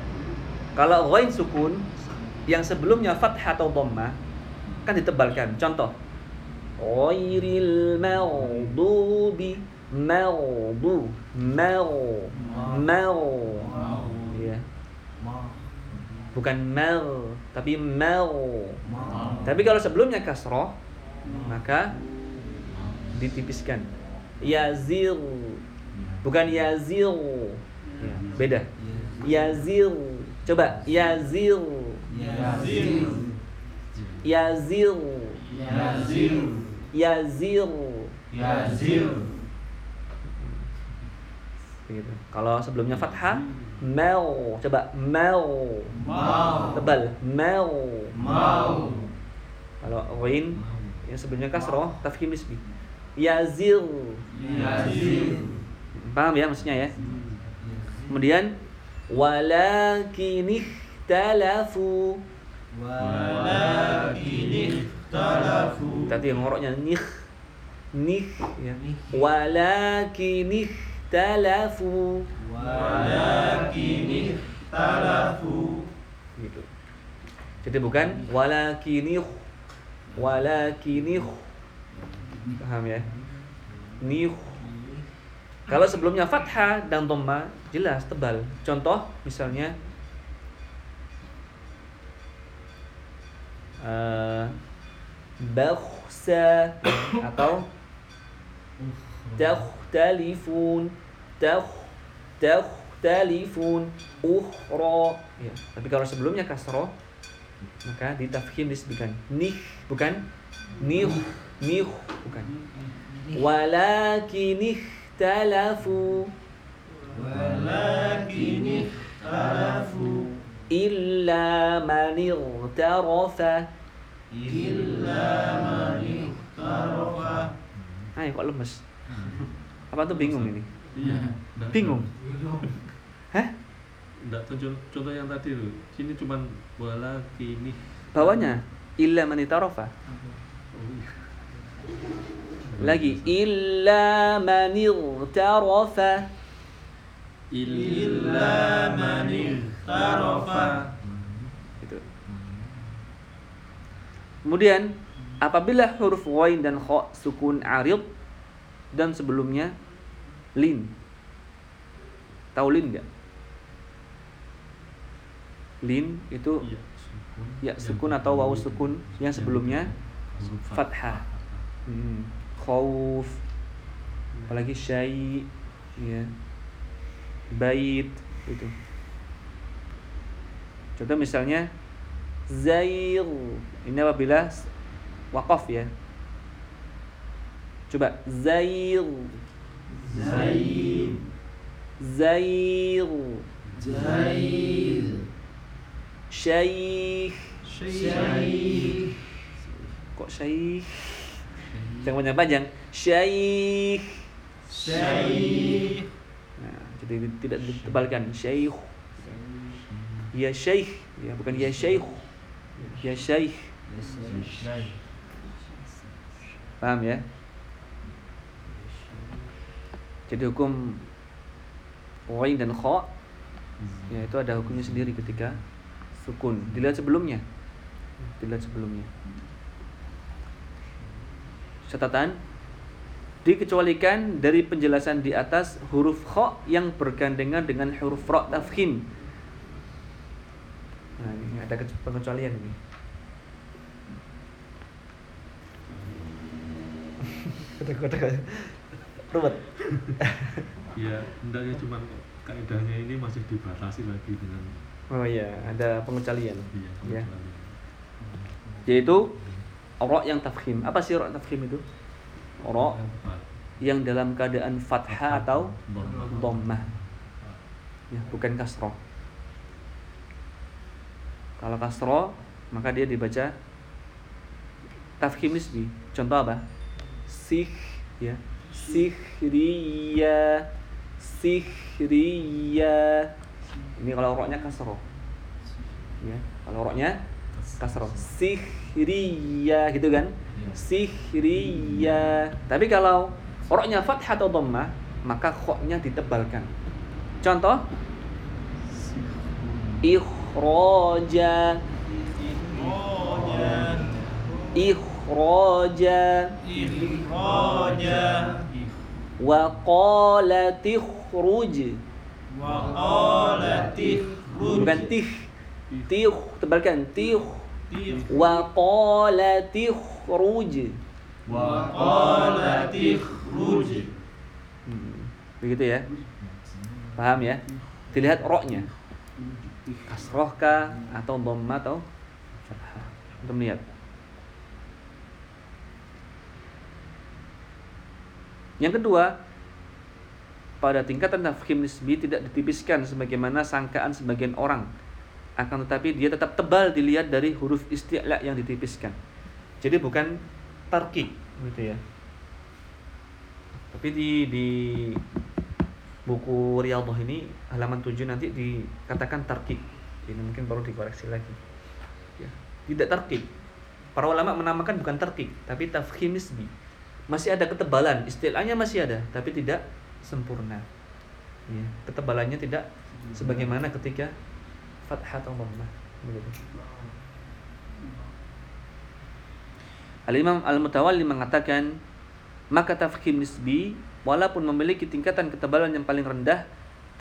[SPEAKER 1] Kalau ghain sukun yang sebelumnya fathah atau dhammah kan ditebalkan. Contoh ghairil maghdubi maghdu mau mau ya bukan mal tapi mau tapi kalau sebelumnya kasroh maka ditipiskan. Yazil. Bukan yazil. Ya, beda. Yazil. Coba Yazil.
[SPEAKER 2] yazil.
[SPEAKER 1] Yazil.
[SPEAKER 2] yazil.
[SPEAKER 1] Yazil. Begitu. Kalau sebelumnya fathah, mau. Coba mau.
[SPEAKER 2] Mau.
[SPEAKER 1] Tebal, mau.
[SPEAKER 2] Mau.
[SPEAKER 1] Kalau ghain yang sebelumnya kasroh, tafkhim nisbi. Yazil.
[SPEAKER 2] Yazil.
[SPEAKER 1] Paham ya maksudnya ya? Kemudian walakin ikhtalafu.
[SPEAKER 2] Walakin ikhtalafu.
[SPEAKER 1] Tadi yang ngoroknya nih nih ya. Walakin ikhtalafu.
[SPEAKER 2] Walakin ikhtalafu.
[SPEAKER 1] gitu. Jadi bukan walakini walakini paham ya? Nih kalau sebelumnya fathah dan dhamma jelas tebal. Contoh misalnya eh bakhsa atau takhtalifun takh takhtalifun ukhra. Ya tapi kalau sebelumnya kasroh maka ditafkhim disebutkan nih bukan? Nih nih bukan? Walakin ikhtalafu.
[SPEAKER 2] Walakin ikhtalafu.
[SPEAKER 1] illa man irtarafa
[SPEAKER 2] Illa man ikhtarafa.
[SPEAKER 1] Ay, kok lemes apa tuh bingung ini
[SPEAKER 3] Iya.
[SPEAKER 1] bingung <laughs> hah
[SPEAKER 3] Nggak contoh, contoh yang tadi loh. Sini cuman bola kini.
[SPEAKER 1] bawahnya illa man itarafa
[SPEAKER 3] Oh, iya.
[SPEAKER 1] Lagi illa man igtarafa.
[SPEAKER 3] illa man
[SPEAKER 2] Tarofa.
[SPEAKER 1] Gitu. Kemudian apabila huruf ghain dan kha sukun arid dan sebelumnya lin. Tahu lin enggak? Lin itu
[SPEAKER 3] ya sukun
[SPEAKER 1] ya sukun atau wawu sukun yang sebelumnya fathah. Hmm. Khauf apalagi syai ya. Bait itu. Contoh misalnya Zair Ini apabila Wakaf ya Coba Zair
[SPEAKER 2] Zaid.
[SPEAKER 1] Zair
[SPEAKER 2] Zaid.
[SPEAKER 1] Syaikh.
[SPEAKER 2] Syaikh.
[SPEAKER 1] Kok syaikh? Jangan panjang-panjang. Syaikh.
[SPEAKER 2] Syaikh.
[SPEAKER 1] nah, Jadi tidak ditebalkan. Syaikh. Ya syaikh. Ya, Bukan ya syaikh. Ya syaikh. Paham ya? Jadi hukum Wain dan kha ya itu ada hukumnya sendiri ketika sukun. Dilihat sebelumnya. Dilihat sebelumnya. Catatan dikecualikan dari penjelasan di atas huruf kha yang bergandengan dengan huruf ra tafkhim. Nah, ini ada pengecualian ini. Ruwet.
[SPEAKER 3] ya hendaknya cuman kaidahnya ini masih dibatasi lagi dengan
[SPEAKER 1] Oh iya, ada pengecualian.
[SPEAKER 3] iya,
[SPEAKER 1] Ya. Yaitu ra yang tafkhim. Apa sih ra tafkhim itu?
[SPEAKER 3] Fat-
[SPEAKER 1] yang dalam keadaan fathah atau
[SPEAKER 3] Dhammah.
[SPEAKER 1] Ya, bukan kasroh. Kalau kasroh, maka dia dibaca tafkhim nisbi. Contoh apa? Sih, ya. Sihriya, sihriya. Ini kalau roknya kasroh. Ya, kalau roknya kasroh. Sihriya gitu kan? Sihriya. Tapi kalau roknya fathah atau dhammah, maka khoknya ditebalkan. Contoh ikhraja ikhraja
[SPEAKER 2] Ikhraja.
[SPEAKER 1] Wa qalat ikhruj
[SPEAKER 2] Wa qalat ikhruj.
[SPEAKER 1] bukan tih. Tih tebalkan. Tih. Wa qalat ikhruj
[SPEAKER 2] Wa qalat ikhruj.
[SPEAKER 1] Hmm, begitu ya. Paham ya? Dilihat roknya. Kasroh kah atau dhamma atau untuk melihat yang kedua pada tingkatan tafkhim nisbi tidak ditipiskan sebagaimana sangkaan sebagian orang. Akan tetapi dia tetap tebal dilihat dari huruf isti'la yang ditipiskan. Jadi bukan tarkik gitu ya. Tapi di di buku Riyadhah ini halaman 7 nanti dikatakan tarkik ini mungkin baru dikoreksi lagi. Ya. Tidak tarkik para ulama menamakan bukan tarkik tapi tafkhim nisbi masih ada ketebalan istilahnya masih ada tapi tidak sempurna. Ya, ketebalannya tidak sebagaimana ketika fathah atau begitu. Al-Imam Al-Mutawalli mengatakan maka tafkhim nisbi walaupun memiliki tingkatan ketebalan yang paling rendah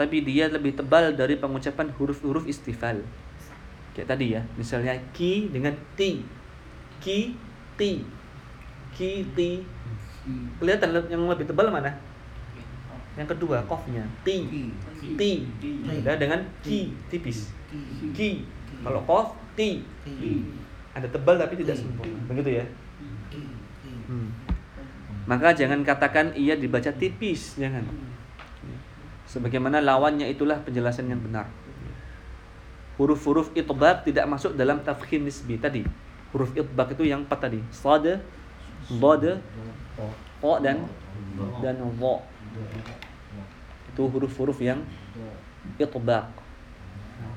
[SPEAKER 1] tapi dia lebih tebal dari pengucapan huruf-huruf istifal. Kayak tadi ya misalnya ki dengan ti. Ki ti. Ki ti kelihatan le- yang lebih tebal mana? Yang kedua kofnya ti ti beda dengan ki tipis. Ki kalau kof ti ada tebal tapi tidak sempurna. Begitu ya? Hmm. Maka jangan katakan ia dibaca tipis, jangan. Sebagaimana lawannya itulah penjelasan yang benar. Huruf-huruf itbaq tidak masuk dalam tafkhim nisbi tadi. Huruf itbaq itu yang empat tadi. Sad, dhad, qa dan dan dha. Itu huruf-huruf yang itbaq.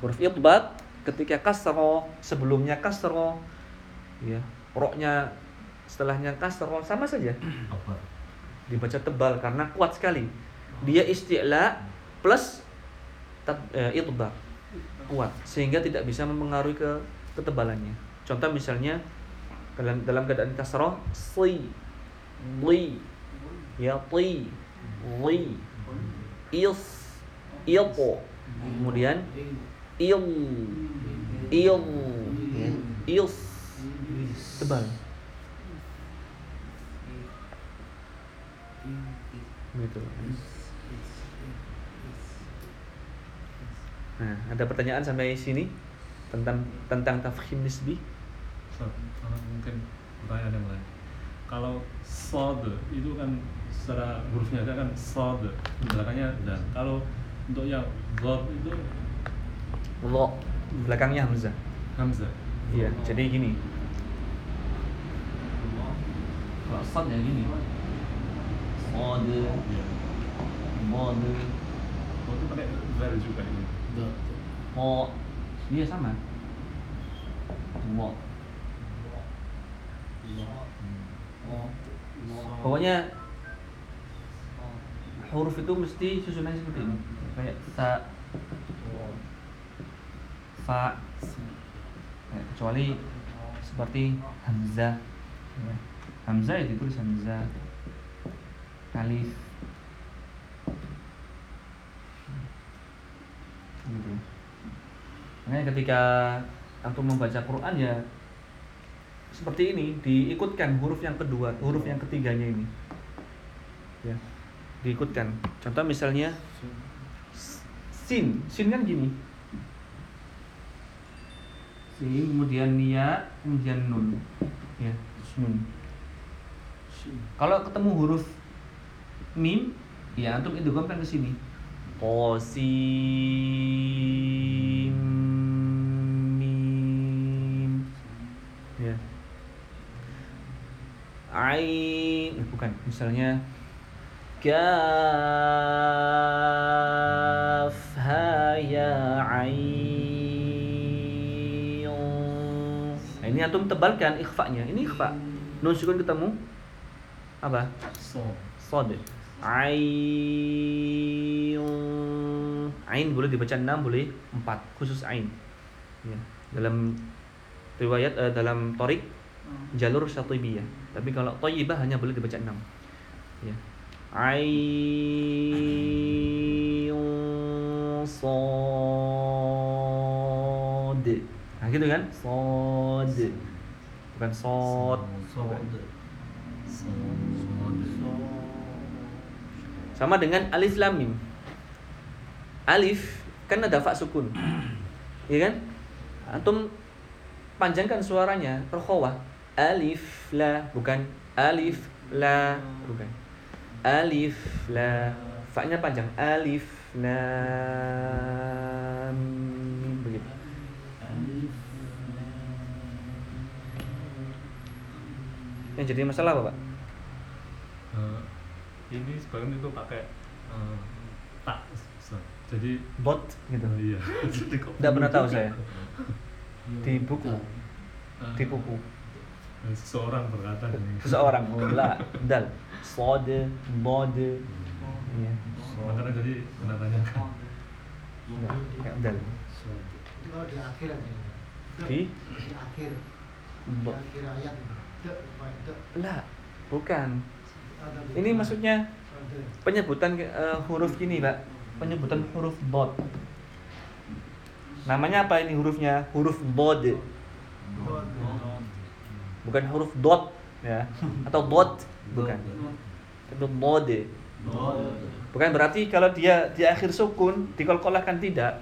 [SPEAKER 1] Huruf itbaq ketika kasroh sebelumnya kasroh ya roknya setelahnya kasroh sama saja dibaca tebal karena kuat sekali. Dia isti'la plus tab, eh, itbaq kuat sehingga tidak bisa mempengaruhi ke ketebalannya. Contoh misalnya dalam dalam keadaan kasroh si li. Ya ti li. Is. Ilpo. Kemudian il il ils tebal. Gitu. Nah ada pertanyaan sampai sini tentang tentang tafkhim nisbi?
[SPEAKER 3] So, mungkin pertanyaan yang lain. Kalau sod itu kan secara hurufnya aja kan sod, belakangnya dan. Kalau untuk yang zod itu?
[SPEAKER 1] Lo belakangnya hamzah.
[SPEAKER 3] Hamzah.
[SPEAKER 1] iya jadi gini. Kalau sad ya gini. Sad
[SPEAKER 3] Iya.
[SPEAKER 1] mod
[SPEAKER 3] Oh, itu pakai zal juga ini.
[SPEAKER 1] mo iya sama. Mo pokoknya huruf itu mesti susunannya seperti ini. Kayak ta fa Ya, kecuali seperti hamzah. Ya. hamzah ya ditulis hamzah. Alif. Gitu. Makanya ketika antum membaca Quran ya seperti ini diikutkan huruf yang kedua huruf yang ketiganya ini. Ya diikutkan. Contoh misalnya sin. Sin kan gini. Sin kemudian ya kemudian nun. Ya nun. Kalau ketemu huruf mim ya antum idghamkan ke sini. Qasim ain eh, bukan misalnya kaf ha ya ain. Nah, ini antum tebalkan ikhfa-nya. Ini ikhfa. Nun sukun ketemu. Apa?
[SPEAKER 3] So,
[SPEAKER 1] Sod. Ain. Ain boleh dibaca 6 boleh 4 Khusus Ain. Ya. Dalam riwayat eh, dalam Torik Jalur Syatibiyah Tapi kalau Toyibah hanya boleh dibaca 6 ya. Ain Sod Nah gitu kan Sod Bukan Sod. Sama dengan alif lam mim. Alif kan ada fa sukun. Iya kan? Antum panjangkan suaranya rokhawah. Alif la bukan alif la bukan. Alif la fa-nya panjang. Alif lam mim begitu. Yang jadi masalah apa, Pak?
[SPEAKER 3] uh, ini sebagian itu pakai uh, tak. Jadi
[SPEAKER 1] Bot gitu.
[SPEAKER 3] iya. <laughs>
[SPEAKER 1] Tidak pernah tahu saya.
[SPEAKER 3] Iya.
[SPEAKER 1] Di buku,
[SPEAKER 3] Uh,
[SPEAKER 1] di buku.
[SPEAKER 3] Seseorang berkata <laughs> ini.
[SPEAKER 1] seseorang la dal sode bode iya.
[SPEAKER 3] Makanya jadi pernah tanyakan.
[SPEAKER 1] enggak kayak dal.
[SPEAKER 4] Di akhir aja.
[SPEAKER 1] di?
[SPEAKER 4] Di akhir. Di akhir ayat.
[SPEAKER 1] Lah bukan. Ini maksudnya penyebutan eh, huruf gini pak penyebutan huruf dot. Namanya apa ini hurufnya? Huruf bode. Bukan huruf dot ya. <laughs> Atau dot bukan. Itu bode bukan berarti kalau dia di akhir sukun dikolkolahkan tidak.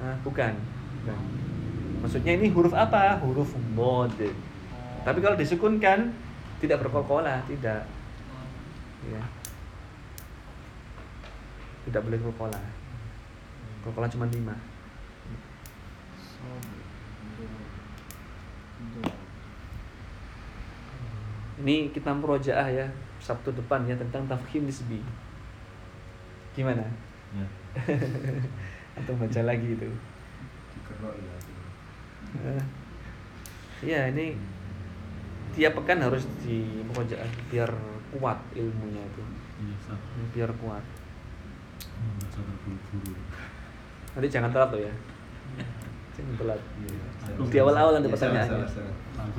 [SPEAKER 1] Nah, bukan. bukan. Maksudnya ini huruf apa? Huruf bode tapi kalau disukunkan tidak berkolkolah tidak. Ya. Tidak boleh kolkolah. Kolkolah cuma lima ini kita merojaah ya Sabtu depan ya tentang tafkhim nisbi. Gimana?
[SPEAKER 5] Ya. <laughs>
[SPEAKER 1] atau baca lagi itu. Eh, Iya ini tiap pekan harus di merojaah biar kuat ilmunya itu.
[SPEAKER 3] Iya
[SPEAKER 1] biar kuat. Nanti jangan telat tuh ya
[SPEAKER 3] Agung.
[SPEAKER 1] di awal-awal nanti
[SPEAKER 5] Ya, salah,
[SPEAKER 1] pertanyaannya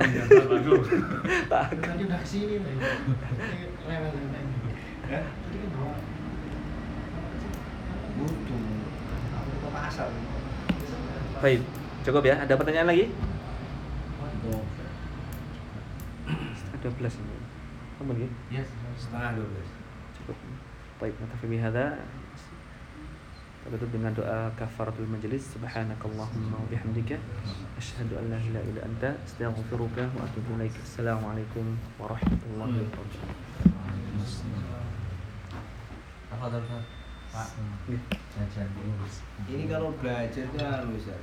[SPEAKER 1] <laughs>
[SPEAKER 3] ya
[SPEAKER 1] tak
[SPEAKER 4] Tadi udah ke sini nih. Ini rewel-rewel.
[SPEAKER 5] Ya?
[SPEAKER 4] Tadi kan bawa.
[SPEAKER 5] Butuh. Aku ke pasar.
[SPEAKER 1] baik cukup ya ada pertanyaan lagi ada belas ini kamu lagi
[SPEAKER 2] Yes.
[SPEAKER 5] Setengah dua belas.
[SPEAKER 1] cukup baik natafi bihada Tutup dengan doa kafaratul majlis subhanakallahumma wa bihamdika asyhadu an la ilaha illa anta astaghfiruka wa atubu ilaik assalamualaikum warahmatullahi wabarakatuh?
[SPEAKER 2] Pak?
[SPEAKER 5] Ini kalau belajar tuh anu Ustaz.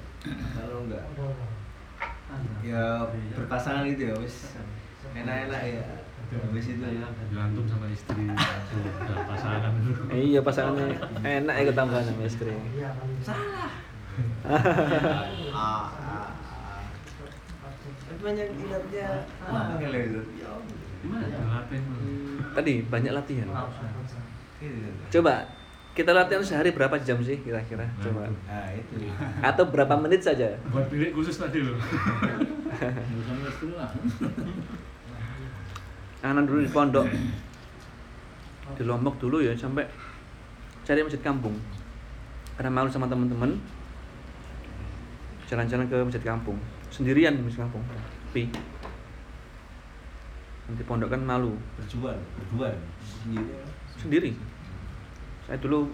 [SPEAKER 5] Kalau enggak ya berpasangan gitu ya wis enak-enak ya. Habis itu
[SPEAKER 3] berantem sama istri udah pasangan. Dulu
[SPEAKER 1] Eh, iya pasangannya enak ya ketambahan sama istri.
[SPEAKER 4] Iya, paling.
[SPEAKER 5] ah, ah, ah. banyak ilatnya. Ya
[SPEAKER 1] tadi banyak latihan. Coba kita latihan sehari berapa jam sih kira-kira? Coba.
[SPEAKER 5] Nah, itu.
[SPEAKER 1] atau berapa menit saja?
[SPEAKER 3] Buat bilik khusus tadi loh <laughs>
[SPEAKER 1] anak dulu di pondok. Di Lombok dulu ya sampai cari masjid kampung. Karena malu sama teman-teman jalan-jalan ke masjid kampung. Sendirian di masjid kampung tapi nanti pondok kan malu.
[SPEAKER 5] Berjuang, berjuang sendiri.
[SPEAKER 1] saya dulu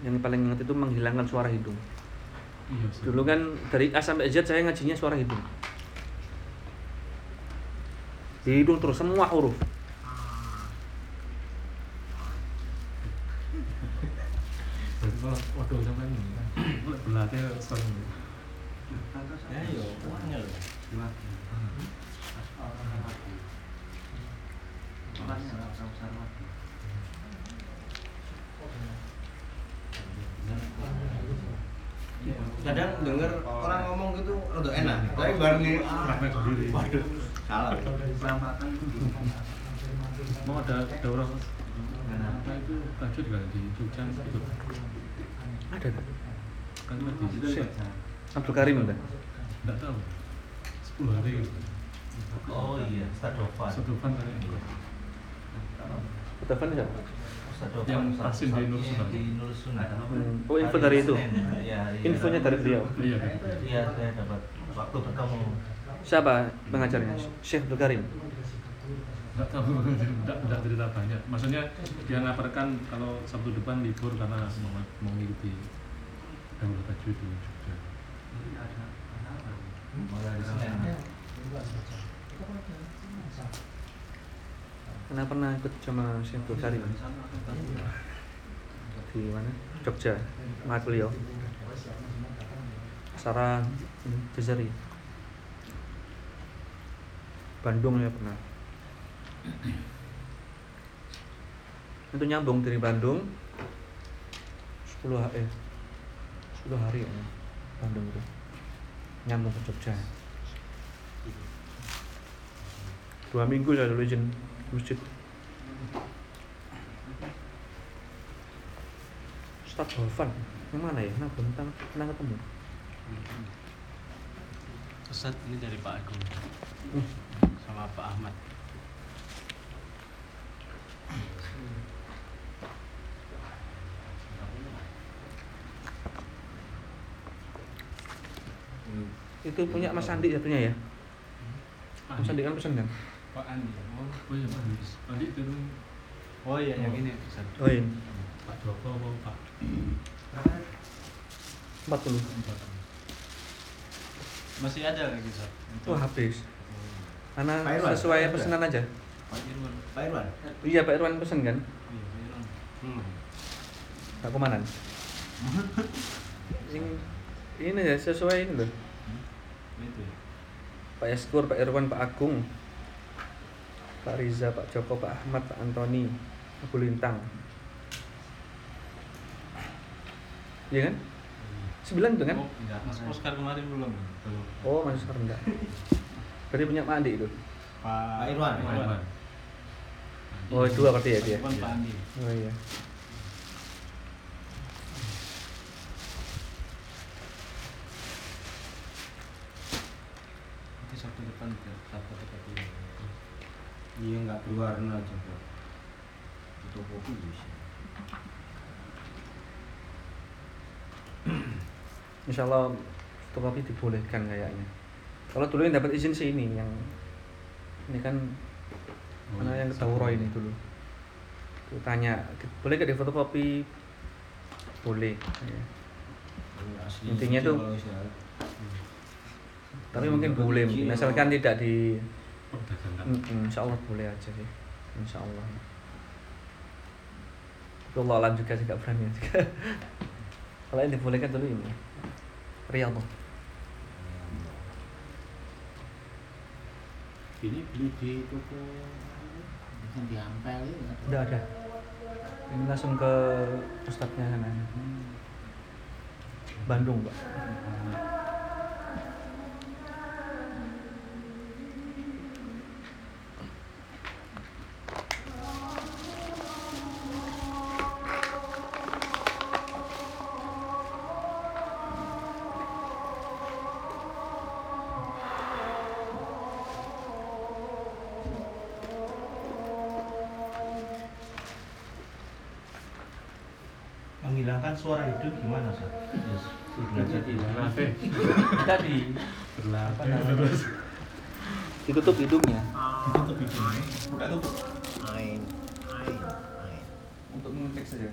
[SPEAKER 1] yang paling ingat itu menghilangkan suara hidung.
[SPEAKER 3] Iya
[SPEAKER 1] dulu kan dari A sampai Z saya ngajinya suara hidung di hidung terus semua huruf
[SPEAKER 3] Jadi kalau waktu sampai ini berlatih sering
[SPEAKER 5] Ya, yo, angel. Kadang denger orang ngomong gitu rada enak, tapi baru nih
[SPEAKER 3] praktek sendiri
[SPEAKER 5] waduh salah.
[SPEAKER 3] mau ada ada orang apa itu tajud kan di Jogja ikut
[SPEAKER 1] ada.
[SPEAKER 3] Kan
[SPEAKER 1] Abdul Karim ada
[SPEAKER 3] nggak tahu. 10 hari.
[SPEAKER 2] Oh iya,
[SPEAKER 1] siapa?
[SPEAKER 2] Ustaz Dofan.
[SPEAKER 3] Yang di Nur.
[SPEAKER 1] Oh, info dari itu?
[SPEAKER 2] Iya, iya.
[SPEAKER 1] infonya dari beliau?
[SPEAKER 3] Iya.
[SPEAKER 2] Iya, saya dapat waktu bertemu.
[SPEAKER 1] siapa pengajarnya Syekh Abdul Karim <laughs>
[SPEAKER 3] nggak tahu nggak nggak cerita banyak. Maksudnya dia ngabarkan kalau sabtu depan libur karena mau mau mengikuti daurah tajwid di Jogja
[SPEAKER 2] di Senin.
[SPEAKER 1] Karena pernah ikut sama Syekh Abdul Karim di mana? Jogja. Beliau Sarah Jazari Bandung ya pernah itu nyambung dari Bandung 10 hari eh, 10 hari ya Bandung itu nyambung ke Jogja dua minggu saya dulu izin masjid Ustaz Dolvan yang mana ya? Nah, belum pernah pernah ketemu.
[SPEAKER 7] Ustaz ini dari Pak Agung
[SPEAKER 1] Hmm.
[SPEAKER 7] sama Pak Ahmad.
[SPEAKER 1] Itu punya Mas Andi ya punya ya? Mas Andi kan pesen kan?
[SPEAKER 7] Pak Andi. Oh,
[SPEAKER 3] oh iya Pak Andi Andi itu
[SPEAKER 7] oh iya yang ini Ustaz.
[SPEAKER 1] Oh iya.
[SPEAKER 3] Pak Joko mau Pak
[SPEAKER 1] 40.
[SPEAKER 7] Masih ada lagi Ustaz.
[SPEAKER 1] Oh habis. Karena
[SPEAKER 5] Pak Irwan,
[SPEAKER 1] sesuai
[SPEAKER 5] ada?
[SPEAKER 1] pesanan aja.
[SPEAKER 7] Pak Irwan.
[SPEAKER 5] Pak Irwan.
[SPEAKER 1] Iya Pak Irwan pesen kan?
[SPEAKER 7] Iya, Pak Irwan. Hmm.
[SPEAKER 1] Pak Komanan. Ini, ini ya sesuai ini loh.
[SPEAKER 7] Itu. ya.
[SPEAKER 1] Pak Yaskur, Pak Irwan, Pak Agung, Pak Riza, Pak Joko, Pak Ahmad, Pak Antoni, Abu Lintang. Iya kan? Sembilan itu kan?
[SPEAKER 7] Oh, enggak. Mas Oscar kemarin belum. Belum.
[SPEAKER 1] Oh, masih sekarang enggak. Berarti punya Pak Andi itu.
[SPEAKER 7] Pak
[SPEAKER 5] Pak Irwan.
[SPEAKER 3] Pak Irwan
[SPEAKER 1] Oh, dua berarti ya dia.
[SPEAKER 7] Pak Andi.
[SPEAKER 1] Oh iya.
[SPEAKER 7] Ke Sabtu depan ini.
[SPEAKER 5] Iya nggak berwarna juga. Itu kopi bisa. <clears throat>
[SPEAKER 1] Insya Allah fotokopi dibolehkan kayaknya. Kalau dulu yang dapat izin sih ini yang ini kan mana yang ketahui ini dulu. Tuh tanya, "Di- boleh gak di fotokopi? Boleh. ya.
[SPEAKER 5] Asli
[SPEAKER 1] Intinya tuh- Tapi mungkin boleh, misalkan tidak di
[SPEAKER 3] Perdagangkan.
[SPEAKER 1] Mm, Insya Allah boleh aja sih. Insya Allah Allah alam juga sih gak berani juga <laughs> Kalau yang dibolehkan dulu ini. Riyadhah.
[SPEAKER 8] Ini beli di toko yang diampel itu. nggak?
[SPEAKER 1] Udah ada. Ini langsung ke ustadznya sana. Bandung Pak
[SPEAKER 4] suara hidup gimana, Sar? Yes.
[SPEAKER 1] Tadi
[SPEAKER 3] Berlatih.
[SPEAKER 1] Ditutup hidungnya.
[SPEAKER 4] Ditutup hidungnya.
[SPEAKER 5] Ain, ain, ain.
[SPEAKER 1] Untuk mengetik saja